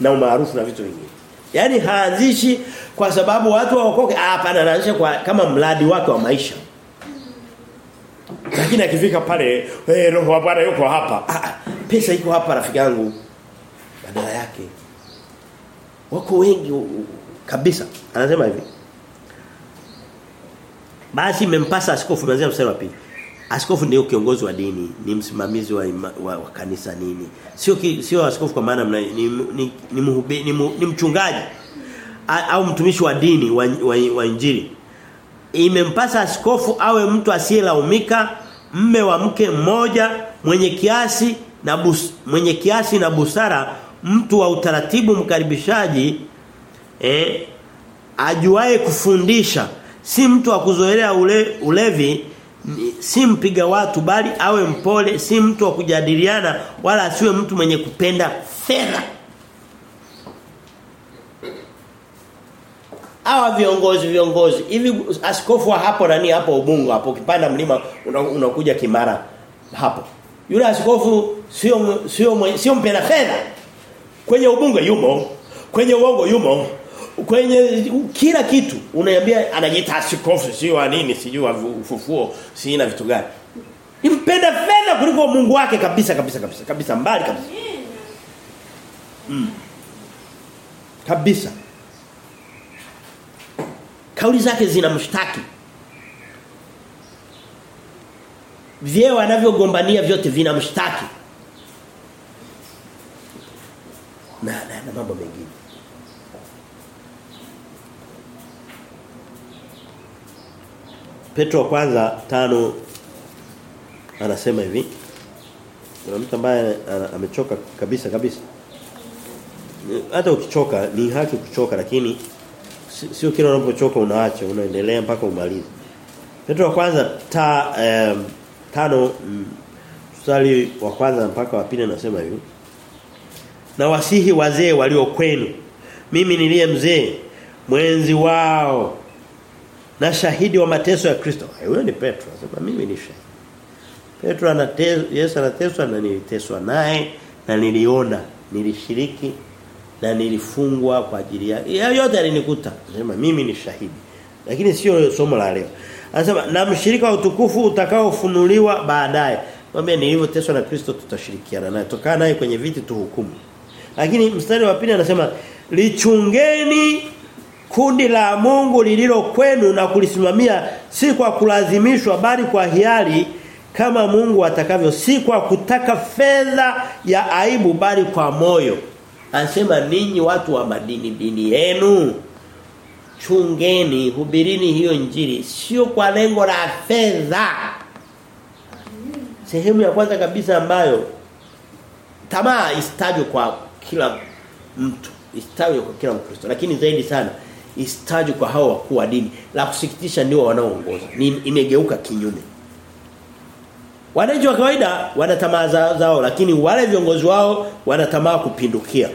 na umaarufu na vitu vingine Yaani haanzishi kwa sababu watu waokoke hapana anaanzisha kwa kama mradi wake wa maisha lakini akifika pale hey, roho wa Bwana yuko hapa. Ah, pesa iko hapa rafiki yangu. Badala yake wako wengi kabisa. Anasema hivi. Basi imempasa askofu mwanzia mstari wa pili. Askofu ndio kiongozi wa dini, ni msimamizi wa, ima, wa, wa kanisa nini. Sio sio askofu kwa maana ni ni ni ni, muhubi, ni, ni mchungaji A, au mtumishi wa dini wa, wa, wa injili. Imempasa askofu awe mtu asiyelaumika, mme wa mke mmoja, mwenye kiasi na bus, mwenye kiasi na busara, mtu wa utaratibu mkaribishaji eh ajuae kufundisha si mtu wa kuzoelea ule, ulevi si mpiga watu bali awe mpole si mtu wa kujadiliana wala asiwe mtu mwenye kupenda fedha. Hawa viongozi viongozi hivi askofu wa hapo nani hapo ubungo hapo ukipanda mlima unakuja una kimara hapo. Yule askofu sio sio sio mpenda fedha. Kwenye ubungo yumo kwenye uongo yumo kwenye kila kitu unaniambia anajiita askofu sio nini sijui ufufuo si ina vitu gani. Nimpenda fedha kuliko Mungu wake kabisa kabisa kabisa kabisa mbali kabisa. Mm. kabisa. Kauli zake zinamshtaki. Vyeo anavyogombania vyote vinamshtaki. Na, na, na mambo mengine Petro kwanza tano anasema hivi. Kuna mtu ambaye amechoka kabisa kabisa. Hata ukichoka ni haki kuchoka lakini sio kila unapochoka unaacha unaendelea mpaka umalize. Petro kwanza ta um, tano mstari wa kwanza mpaka wa pili anasema hivi. Na wasihi wazee walio kwenu mimi niliye mzee mwenzi wao na shahidi wa mateso ya Kristo. Huyo ni Petro. Sema mimi ni shahidi. Petro anateswa Yesu anateswa na niliteswa naye na niliona, nilishiriki na nilifungwa kwa ajili yake. Ya yote alinikuta. Anasema mimi ni shahidi. Lakini sio somo la leo. Anasema na mshirika wa utukufu utakaofunuliwa baadaye. Mwambie nilivyoteswa na Kristo tutashirikiana naye. Tukaa naye kwenye viti tuhukumu. Lakini mstari wa pili anasema lichungeni kundi la Mungu lililo kwenu na kulisimamia si kwa kulazimishwa bali kwa hiari kama Mungu atakavyo si kwa kutaka fedha ya aibu bali kwa moyo. Anasema ninyi watu wa madini dini yenu chungeni hubirini hiyo njiri sio kwa lengo la fedha. Sehemu ya kwanza kabisa ambayo tamaa istajwe kwa kila mtu istajwe kwa kila mkristo lakini zaidi sana istajwe kwa hao wakuu wa dini. La kusikitisha ndio wanaoongoza. Imegeuka kinyume. Wananchi wa kawaida wana tamaa zao, lakini wale viongozi wao wana tamaa kupindukia.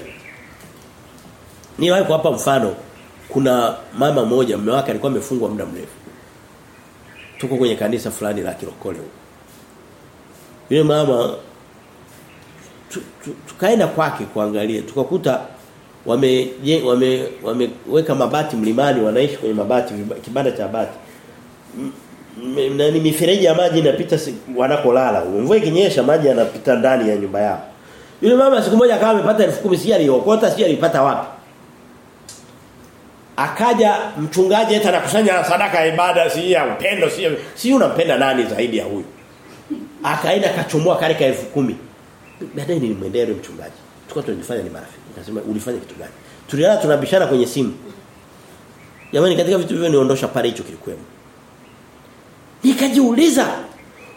Niwahi kuwapa mfano. Kuna mama mmoja mume wake alikuwa amefungwa muda mrefu. Tuko kwenye kanisa fulani la kirokole huko. Yule mama tukaenda kwake kuangalia tukakuta wame wame wameweka mabati mlimani wanaishi kwenye mabati kibanda cha bati nani mifereji ya maji inapita wanakolala. Mvua ikinyesha maji yanapita ndani ya nyumba yao. Yule mama siku moja akawa amepata 10,000 si aliokota si alipata wapi. Akaja mchungaji hata anakusanya sadaka ya ibada si ya upendo si si unampenda nani zaidi ya huyu? Akaenda akachomoa kale ka 10,000 baadaye nilimwendea yule mchungaji. Tulikuwa tunajifanya ni marafiki nikasema ulifanya kitu gani? Tulilala tunabishana kwenye simu. Jamani katika vitu hivyo niondosha pale hicho kilikuwemo. Nikajiuliza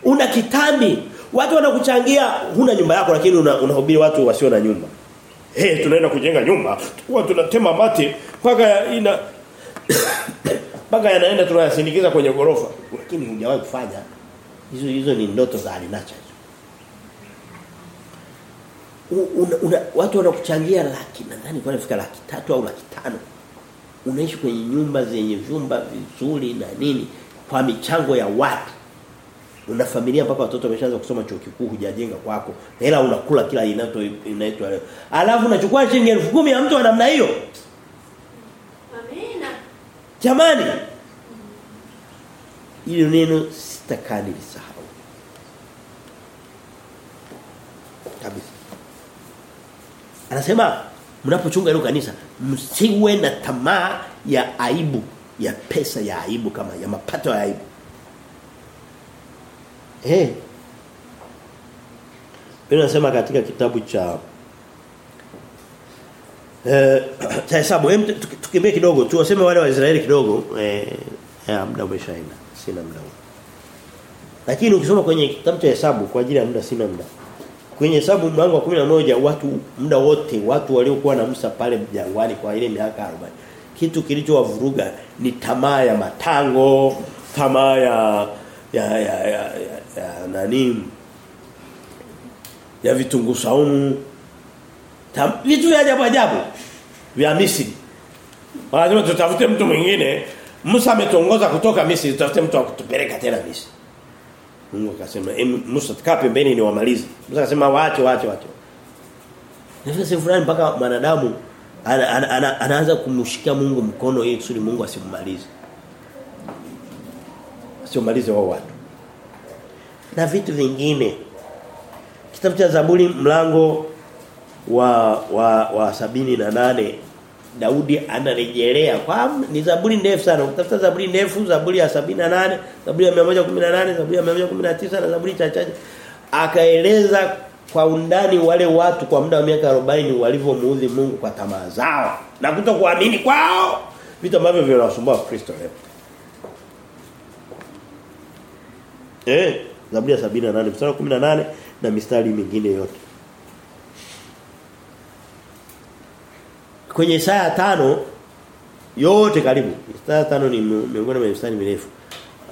una kitambi? Watu wanakuchangia huna nyumba yako lakini unahubiri una watu wasio na nyumba. Eh hey, tunaenda kujenga nyumba. Huwa tunatema mati mpaka ina *coughs* mpaka yanaenda tunayasindikiza kwenye gorofa lakini hujawahi kufanya. Hizo hizo ni ndoto za alinacha una, una, watu wanakuchangia laki nadhani kwa nafika laki tatu au laki tano. Unaishi kwenye nyumba zenye vyumba vizuri na nini kwa michango ya watu. Una familia mpaka watoto wameshaanza kusoma chuo kikuu hujajenga kwako hela unakula kila inaitwa inaitwa leo. Alafu unachukua shilingi 10,000 ya mtu wa namna hiyo. Amina. jamani! Hilo neno sitakani lisahau. Kabisa anasema mnapochunga hilo kanisa msiwe na tamaa ya aibu ya pesa ya aibu kama ya mapato ya aibu Eh. Biblia inasema katika kitabu cha eh *clears throat* hesabu hem tukimbie kidogo tu waseme wale wa Israeli kidogo eh ya muda umeshaenda sina muda. Lakini ukisoma kwenye kitabu cha hesabu kwa ajili ya muda sina muda. Kwenye hesabu mlango wa 11 watu muda wote watu waliokuwa na Musa pale jangwani kwa ile miaka 40 kitu kilichowavuruga ni tamaa ya matango, tamaa ya ya ya, ya, ya, ya nani ya vitunguu saumu Tam, vitu vya ajabu ajabu vya Misri. lazima tutafute mtu mwingine. Musa ametongoza kutoka Misri, tutafute mtu akutupeleka tena Misri. Mungu akasema, "Em, Musa tukaa pembeni ni wamalize." Musa akasema, "Waache, waache, waache." Sehemu fulani mpaka mwanadamu ana, ana, ana, anaanza kumshikia Mungu mkono ili kusudi Mungu asimmalize. Asimmalize wao watu. Na vitu vingine. Kitabu cha Zaburi mlango wa wa wa sabini na nane Daudi anarejelea kwa ni zaburi ndefu sana. Utafuta zaburi ndefu zaburi ya sabini na nane zaburi ya 118 zaburi ya 119 na zaburi chachache. akaeleza kwa undani wale watu kwa muda wa miaka 40 walivyomuudhi Mungu kwa tamaa zao na kutokuamini kwao. Vitu ambavyo vinawasumbua Kristo leo. Eh zaburi ya 78 mstari wa 18 na mistari mingine yote kwenye Isaya tano yote karibu. Isaya tano ni mi- miongoni mwa mistari mirefu.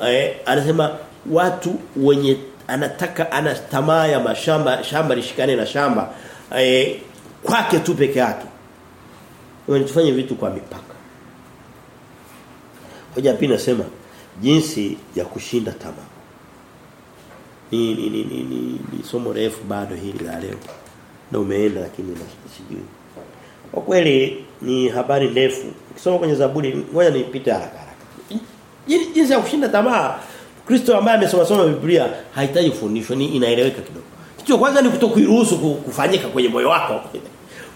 Eh, anasema watu wenye anataka ana tamaa ya mashamba shamba lishikane na shamba eh, kwake tu peke yake. Wanatufanya vitu kwa mipaka. Hoja pia nasema jinsi ya kushinda tamaa. Ni ni ni, ni, ni, ni somo refu bado hili la leo. Na umeenda lakini sijui. Kwa kweli ni habari ndefu. Ukisoma kwenye Zaburi, ngoja nipite haraka haraka. Jinsi ya kushinda tamaa, Kristo ambaye amesoma soma Biblia hahitaji kufundishwa, ni inaeleweka kidogo. Kitu kwanza ni kutokuiruhusu kufanyika kwenye moyo wako.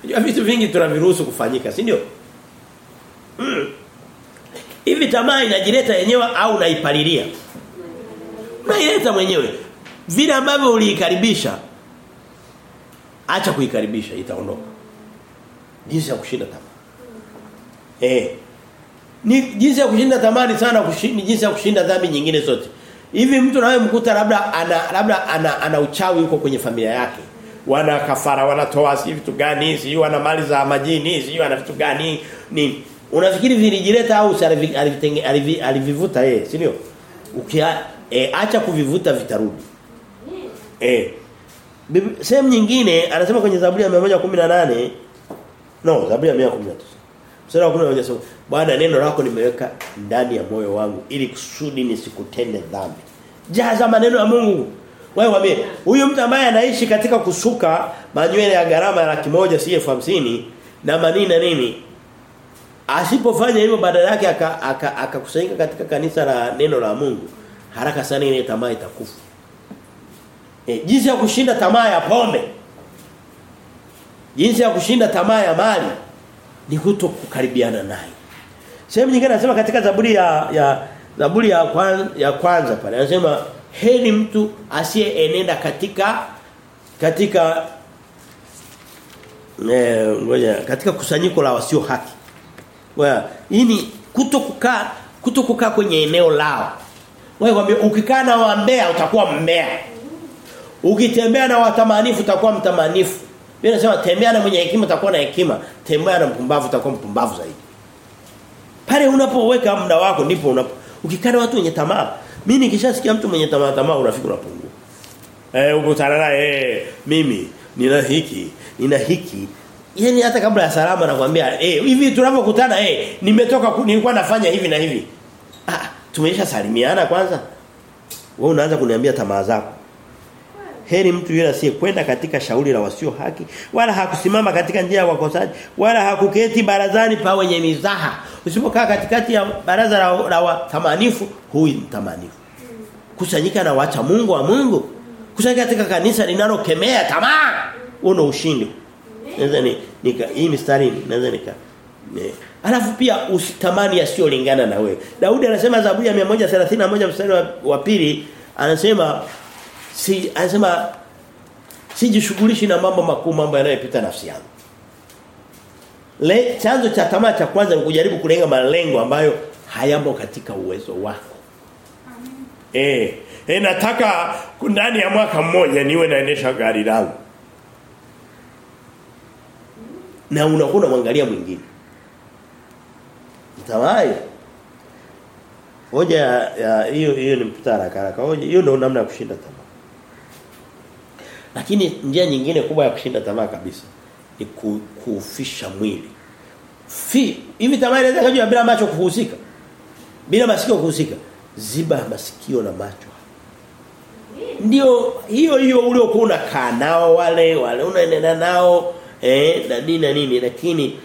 Unajua vitu vingi tunaviruhusu kufanyika, si ndio? Mm. Hivi tamaa inajileta yenyewe au unaipalilia? Unaileta mwenyewe. Vile ambavyo uliikaribisha acha kuikaribisha itaondoka jinsi ya kushinda tamaa. Eh. Ni jinsi ya kushinda tamaa ni sana kushinda jinsi ya kushinda dhambi nyingine zote. Hivi mtu nawe mkuta labda ana labda ana, ana uchawi huko kwenye familia yake. Wana kafara, wanatoa si vitu gani, si wana mali za majini, si wana vitu gani ni unafikiri vilijileta au alivivuta yeye, si ndio? Ukia e, acha kuvivuta vitarudi. Eh. Sehemu nyingine anasema kwenye Zaburi ya 118 No, Zaburi ya 119. Mstari wa 11 anasema, Bwana neno lako nimeweka ndani ya moyo wangu ili kusudi nisikutende dhambi. Jaza maneno ya Mungu. Wewe mwambie, huyu mtu ambaye anaishi katika kusuka manywele ya gharama ya laki moja si elfu hamsini na manini na nini asipofanya hivyo badala yake akakusanyika aka, aka katika kanisa la neno la Mungu haraka sana ile tamaa itakufa. E, jinsi ya kushinda tamaa ya pombe Jinsi ya kushinda tamaa ya mali ni kuto kukaribiana naye. Sehemu nyingine anasema katika Zaburi ya ya Zaburi ya kwanza, ya kwanza pale anasema heri mtu asiyeenenda katika katika eh ngoja katika kusanyiko la wasio haki. Wewe hii kuto kukaa kuto kukaa kwenye eneo lao. Wewe kwambia ukikaa na wambea utakuwa mbea. Ukitembea na watamanifu utakuwa mtamanifu. Biblia inasema tembea na mwenye hekima utakuwa na hekima, tembea na mpumbavu utakuwa mpumbavu zaidi. Pale unapoweka muda wako ndipo unapo ukikana watu wenye tamaa. Mimi nikishasikia mtu mwenye tamaa tamaa urafiki unapungua. Eh ukutana naye eh, mimi nina hiki, nina hiki. Yaani hata kabla ya salama nakwambia eh hivi tunapokutana eh nimetoka nilikuwa nafanya hivi na hivi. Ah tumeshasalimiana kwanza. Wewe unaanza kuniambia tamaa zako. Heri mtu yule asiyekwenda katika shauri la wasio haki, wala hakusimama katika njia ya wakosaji, wala hakuketi barazani pa wenye mizaha. Usipokaa katikati ya baraza la, la watamanifu, huyu mtamanifu. Kusanyika na wacha Mungu wa Mungu. Kusanyika katika kanisa linalokemea tamaa, una ushindi. Naweza ni nika hii mistari naweza nika ne. Alafu pia usitamani yasiyolingana na wewe. Daudi anasema Zaburi ya 131 mstari wa, wa pili anasema si anasema sijishughulishi na mambo makuu mambo yanayopita nafsi yangu. Le, chanzo cha tamaa cha kwanza ni kujaribu kulenga malengo ambayo hayamo katika uwezo wako. Eh, eh nataka ndani ya mwaka mmoja niwe naendesha gari langu. Na unakuwa mwangalia mwingine. Tamaa. Hoja ya hiyo hiyo ni haraka haraka. Hoja hiyo ndio namna ya kushinda tamaa. Lakini njia nyingine kubwa ya kushinda tamaa kabisa ni ku, kuufisha mwili. Fi, hivi tamaa inaweza kujua bila macho kuhusika. Bila masikio kuhusika. Ziba masikio na macho. Ndio hiyo hiyo uliokuwa unakaa nao wale wale unaendana nao eh na nini na nini lakini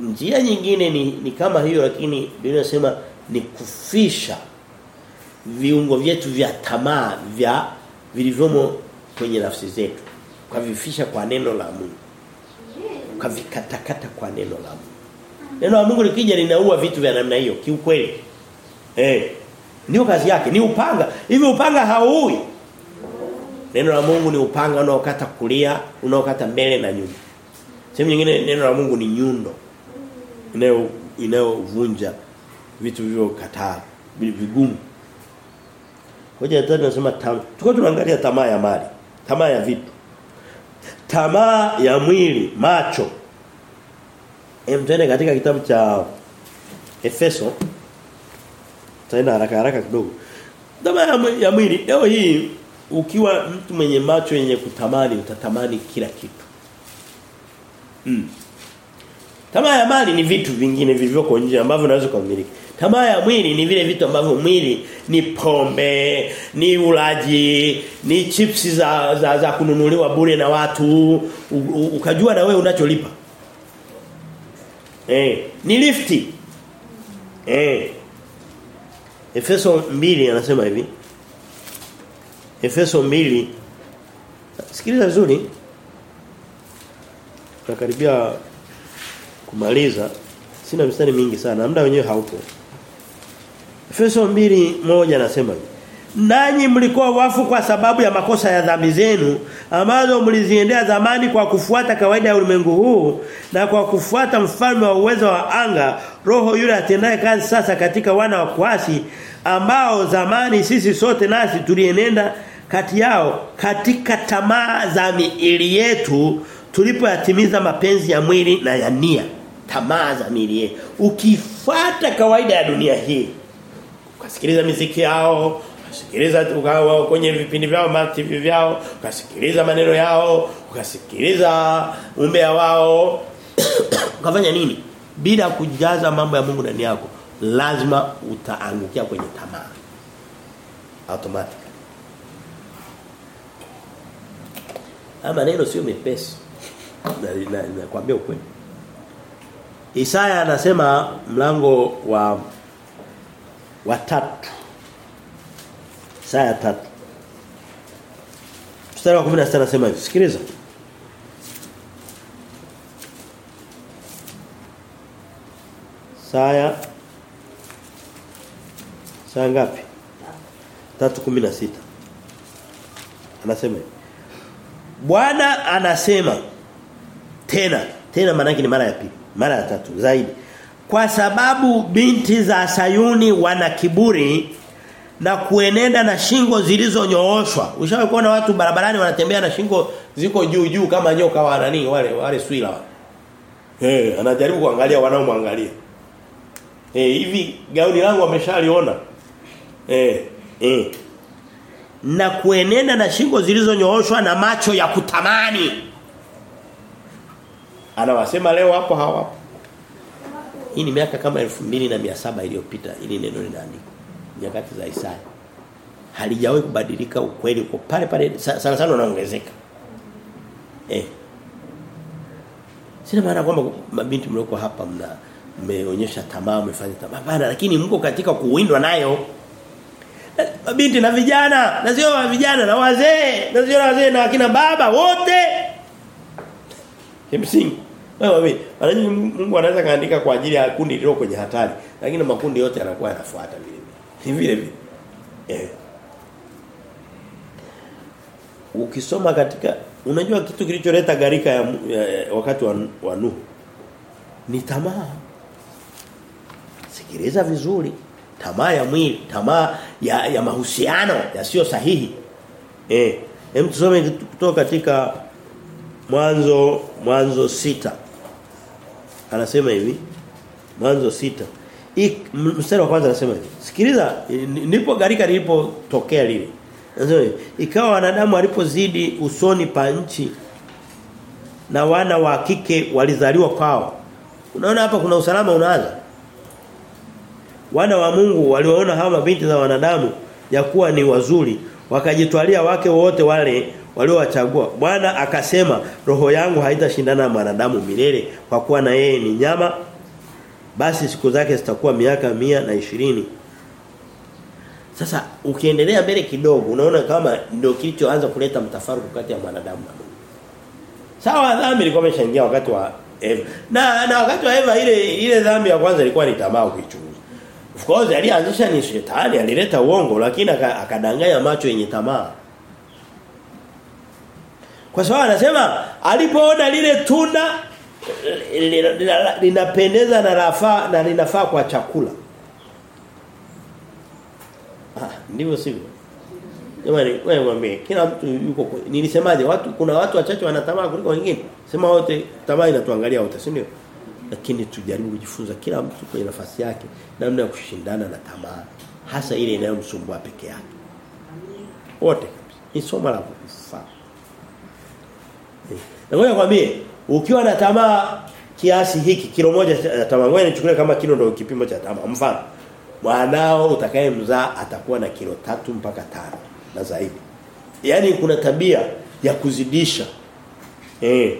njia nyingine ni, ni kama hiyo lakini Biblia inasema ni kufisha viungo vyetu vya tamaa vya vilivyomo kwenye nafsi zetu. Ukavifisha kwa neno la Mungu. Ukavikatakata kwa neno la Mungu. Neno la Mungu likija linaua vitu vya namna hiyo kiukweli. Eh. Ndio kazi yake, ni upanga. Hivi upanga hauui. Neno la Mungu ni upanga unaokata kulia, unaokata mbele na nyuma. Sehemu nyingine neno la Mungu ni nyundo. Inayo inayovunja vitu vivyo kataa vigumu. Hoja ya tatu nasema tamaa. Tuko tunaangalia tamaa ya mali, tamaa ya vitu. Tamaa ya mwili, macho. Hem tuende katika kitabu cha Efeso. Tutaenda haraka haraka kidogo. Tamaa ya, ya mwili leo hii ukiwa mtu mwenye macho yenye kutamani utatamani kila kitu. Mm. Tamaa ya mali ni vitu vingine vilivyoko nje ambavyo unaweza kumiliki. Tamaa ya mwili ni vile vitu ambavyo mwili ni pombe, ni ulaji, ni chipsi za za, za kununuliwa bure na watu, u, u, ukajua na wewe unacholipa. Eh, ni lifti. Eh. Efeso 2 anasema hivi. Efeso 2 Sikiliza vizuri. Tunakaribia kumaliza. Sina mstari mingi sana. Muda wenyewe haupo. Efeso 2:1 anasema. Nanyi mlikuwa wafu kwa sababu ya makosa ya dhambi zenu ambazo mliziendea zamani kwa kufuata kawaida ya ulimwengu huu na kwa kufuata mfalme wa uwezo wa anga roho yule atendaye kazi sasa katika wana wa kuasi ambao zamani sisi sote nasi tulienenda kati yao katika tamaa za miili yetu tulipoyatimiza mapenzi ya mwili na ya nia tamaa za miili yetu ukifuata kawaida ya dunia hii ukasikiliza miziki yao ukasikiliza ukawa kwenye vipindi vyao mati vyao ukasikiliza maneno yao ukasikiliza umbea wao *coughs* ukafanya nini bila kujaza mambo ya Mungu ndani yako lazima utaangukia kwenye tamaa automatic ama neno sio mepesi. Na nakwambia ukweli. Isaya anasema mlango wa wa tatu. ya tatu. Mstari wa 16 anasema hivi. Sikiliza. Isaya Saa ngapi? 3:16. Anasema. Bwana anasema tena tena maana ni mara ya pili mara ya tatu zaidi kwa sababu binti za Sayuni wana kiburi na kuenenda na shingo zilizonyooshwa. Ushawahi kuona watu barabarani wanatembea na shingo ziko juu juu kama nyoka wa nani wale wale swila? Eh hey, anajaribu kuangalia wanaomwangalia. Eh hey, hivi gauni langu ameshaliona. Eh hey, eh. Na kuenenda na shingo zilizonyooshwa na macho ya kutamani. Anawasema leo hapo hawapo. Hii ni miaka kama 2700 iliyopita ili neno linaandikwa. Nyakati za Isaya. Halijawahi kubadilika ukweli uko pale pale sana sana unaongezeka. Eh. Sina maana kwamba mabinti mlioko hapa mna mmeonyesha tamaa mmefanya tamaa. bana lakini mko katika kuwindwa nayo mabinti na vijana na sio vijana na wazee na sio wazee na akina baba wote kimsingi wewe mimi. Mara nyingi Mungu anaweza kaandika kwa ajili ya kundi lilo kwenye hatari lakini makundi yote yanakuwa yanafuata vile vile Ni vile vile eh ukisoma katika unajua kitu kilicholeta garika ya, ya, ya wakati wa, wa Nuhu ni tamaa. Sikiliza vizuri. Tamaa ya mwili, tamaa ya, ya mahusiano yasiyo sahihi. Eh, hem tusome kutoka katika mwanzo mwanzo sita Anasema hivi. Mwanzo sita mstari wa kwanza anasema hivi. Sikiliza, nipo garika lilipotokea lile. Anasema ikawa wanadamu walipozidi usoni pa nchi na wana wa kike walizaliwa kwao. Unaona hapa kuna usalama unaanza. Wana wa Mungu walioona hawa mabinti za wanadamu ya kuwa ni wazuri, wakajitwalia wake wote wale waliowachagua. Bwana akasema, roho yangu haitashindana na mwanadamu milele kwa kuwa na yeye ni nyama. Basi siku zake zitakuwa miaka mia na ishirini Sasa ukiendelea mbele kidogo unaona kama ndio kilichoanza kuleta mtafaruku kati ya mwanadamu na Mungu. Sawa dhambi ilikuwa imeshaingia wakati wa Eva. Na na wakati wa Eva ile ile dhambi ya kwanza ilikuwa ni tamaa ukichunguza. Of course alianzisha ni shetani alileta uongo lakini akadanganya macho yenye tamaa. Kwa sababu anasema alipoona lile tunda linapendeza na rafaa na linafaa kwa chakula. Ah, ndivyo sivyo. Jamani, wewe mwambie kila mtu yuko nilisemaje watu kuna watu wachache wanatamaa kuliko wengine. Sema wote tamaa inatuangalia wote, si ndio? Lakini tujaribu kujifunza kila mtu kwenye nafasi yake namna ya kushindana na tamaa hasa ile inayomsumbua peke yake. Wote. Ni somo la kufaa. Na ngoja nikwambie ukiwa na tamaa kiasi hiki kilo moja cha tamaa ngoja nichukulie kama kilo ndio kipimo cha tamaa. Mfano mwanao utakayemzaa atakuwa na kilo tatu mpaka tano na zaidi. Yaani kuna tabia ya kuzidisha. Eh.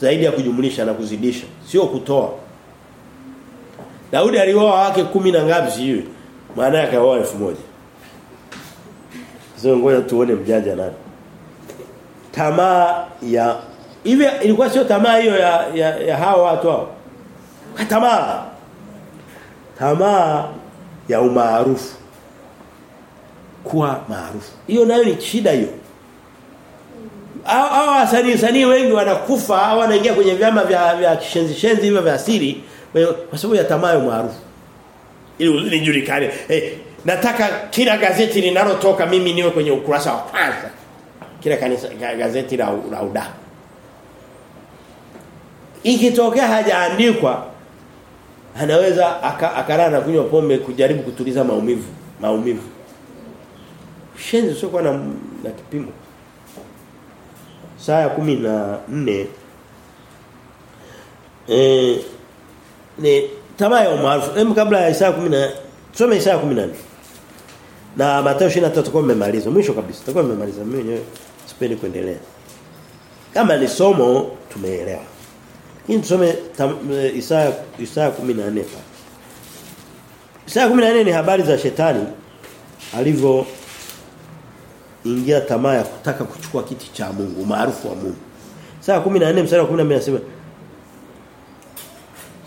Zaidi ya kujumlisha na kuzidisha, sio kutoa. Daudi alioa wake kumi na ngapi sijui. Maana yake akaoa 1000. Sio ngoja tuone mjanja nani. Tamaa ya hivi ilikuwa sio tamaa hiyo ya, ya, ya hao watu hao. Tamaa. Tamaa ya umaarufu. Kuwa maarufu. Hiyo nayo ni shida hiyo. Hao wasanii wasanii wengi wanakufa au wanaingia kwenye vyama vya vya kishenzi shenzi hivyo vya asili kwa sababu ya tamaa ya maarufu. Ili nijulikane. Eh, nataka kila gazeti linalotoka mimi niwe kwenye ukurasa wa kwanza. Kila kanisa gazeti la, la uda Ikitokea hajaandikwa anaweza akarara na kunywa pombe kujaribu kutuliza maumivu, maumivu. Shenzi sio kwa na, na kipimo. Saa ya kumi na nne eh ni tamaa ya umaarufu. Hem kabla ya saa 10 tusome saa 14. Na Mathayo 23 tutakuwa tumemaliza. Mwisho kabisa tutakuwa tumemaliza. Mimi mwenyewe sipendi kuendelea. Kama ni somo tumeelewa. Hii tusome Isaya Isaya 14 pa. Isaya 14 ni habari za shetani alivyo ingia tamaa ya kutaka kuchukua kiti cha Mungu, maarufu wa Mungu. Isaya 14 mstari wa 12 anasema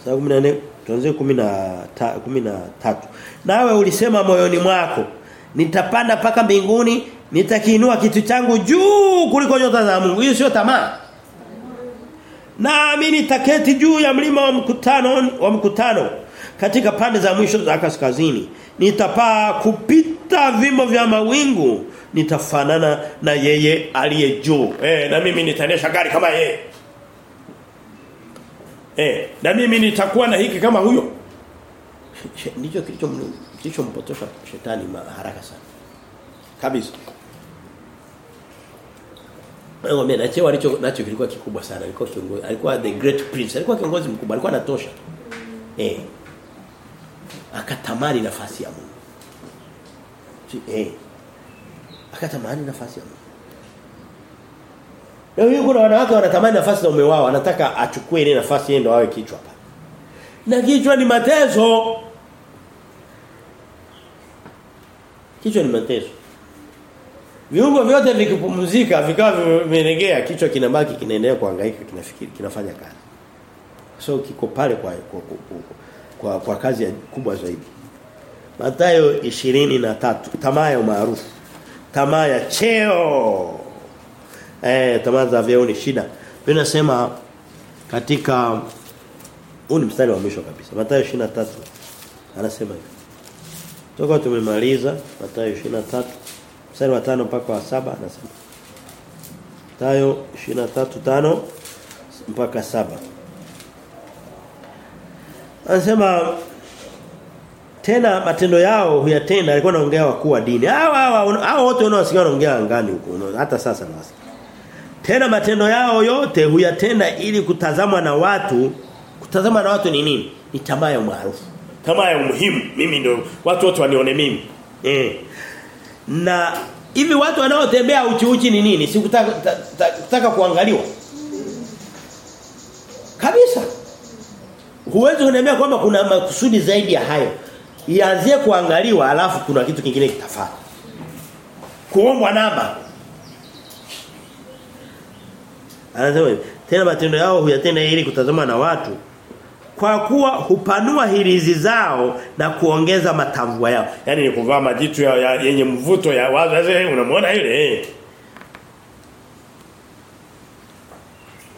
Isaya 14 tuanze 13. Nawe ulisema moyoni mwako, nitapanda paka mbinguni, nitakiinua kitu changu juu kuliko nyota za Mungu. Hiyo sio tamaa. Nami nitaketi juu ya mlima wa mkutano wa mkutano katika pande za mwisho za kaskazini. Nitapaa kupita vimo vya mawingu, nitafanana na yeye aliye juu. Eh, na mimi nitaendesha gari kama yeye. Eh, na mimi nitakuwa na hiki kama huyo. Ndicho kilicho kilichompotosha shetani haraka sana. Kabisa. Ngombe na cheo alicho nacho kilikuwa kikubwa sana. Alikuwa kiongozi, alikuwa the great prince. Alikuwa kiongozi mkubwa, alikuwa anatosha. Eh. Akatamani nafasi ya Mungu. Eh. Akatamani nafasi ya Mungu. Leo hii kuna wanawake wanatamani nafasi za umewao anataka achukue ile nafasi yeye ndo awe kichwa hapa. Na kichwa ni mateso. Kichwa ni mateso. Viungo vyote vikipumzika vikawa vimelegea kichwa kinabaki kinaendelea kuhangaika kinafikiri kinafanya kazi. So kiko pale kwa kwa, kwa, kwa, kwa kazi ya kubwa zaidi. Mathayo 23 tamaa ya maarufu. Tamaa ya cheo. Eh tamaa za vyeo ni shida. Bina nasema katika huu ni mstari wa mwisho kabisa. Mathayo 23 anasema hivi. Toka tumemaliza Mathayo 23 mstari wa 5 mpaka wa 7 anasema. Tayo 23:5 mpaka 7. Anasema tena matendo yao huyatenda alikuwa anaongea wakuu wa dini. hawa hawa hao wote wanaosikia wanaongea angani huko hata sasa nasi. Tena matendo yao yote huyatenda ili kutazamwa na watu. kutazamwa na watu ni nini? Ni tamaa ya umaarufu. Tamaa ya umuhimu. Mimi ndio watu wote wanione mimi. Eh. Na hivi watu wanaotembea uchi uchi ni nini? Si kutaka, kuangaliwa. Kabisa. Huwezi kuniambia kwamba kuna makusudi zaidi ya hayo. Ianzie kuangaliwa alafu kuna kitu kingine kitafata. Kuombwa namba. Anasema tena matendo yao huyatenda ili kutazama na watu kwa kuwa hupanua hirizi zao na kuongeza matavua yao. Yaani ni kuvaa majitu ya, ya, yenye mvuto ya wazo unamwona yule eh.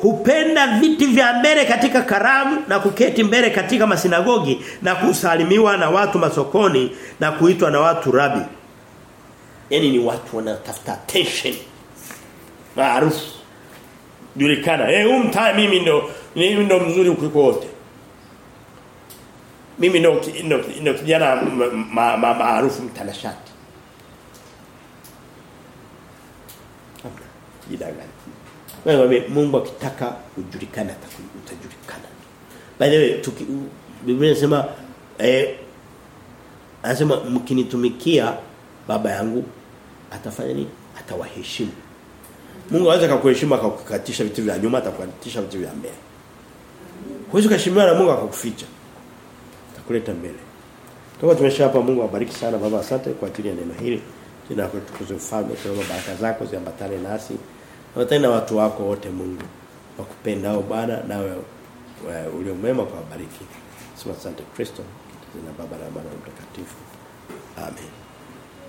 Hupenda viti vya mbele katika karamu na kuketi mbele katika masinagogi na kusalimiwa na watu masokoni na kuitwa na watu rabi. Yaani ni watu wanatafuta attention. Maarufu. Julikana. Eh hey, mtaa mimi ndo mimi ndo mzuri kuliko wote. Mimi ndo ndo, kijana maarufu mtanashati. Jidanganya. Wewe Mungu akitaka ujulikane utajulikana. By the way tuki, Biblia inasema eh anasema mkinitumikia baba yangu atafanya nini? Atawaheshimu. Mungu anaweza kukuheshimu akakukatisha vitu vya nyuma atakukatisha vitu vya mbele. Huwezi kuheshimiwa na Mungu akakuficha. Atakuleta mbele. Toka tumesha hapa Mungu awabariki sana baba asante kwa ajili ya neno hili. Jina lako tukuzwe ufalme tunaomba baraka zako ziambatane nasi. Na na watu wako wote Mungu wakupendao Bwana nawe ulio mwema kwa bariki. Sema asante Kristo. Jina baba na mwana mtakatifu. Amen.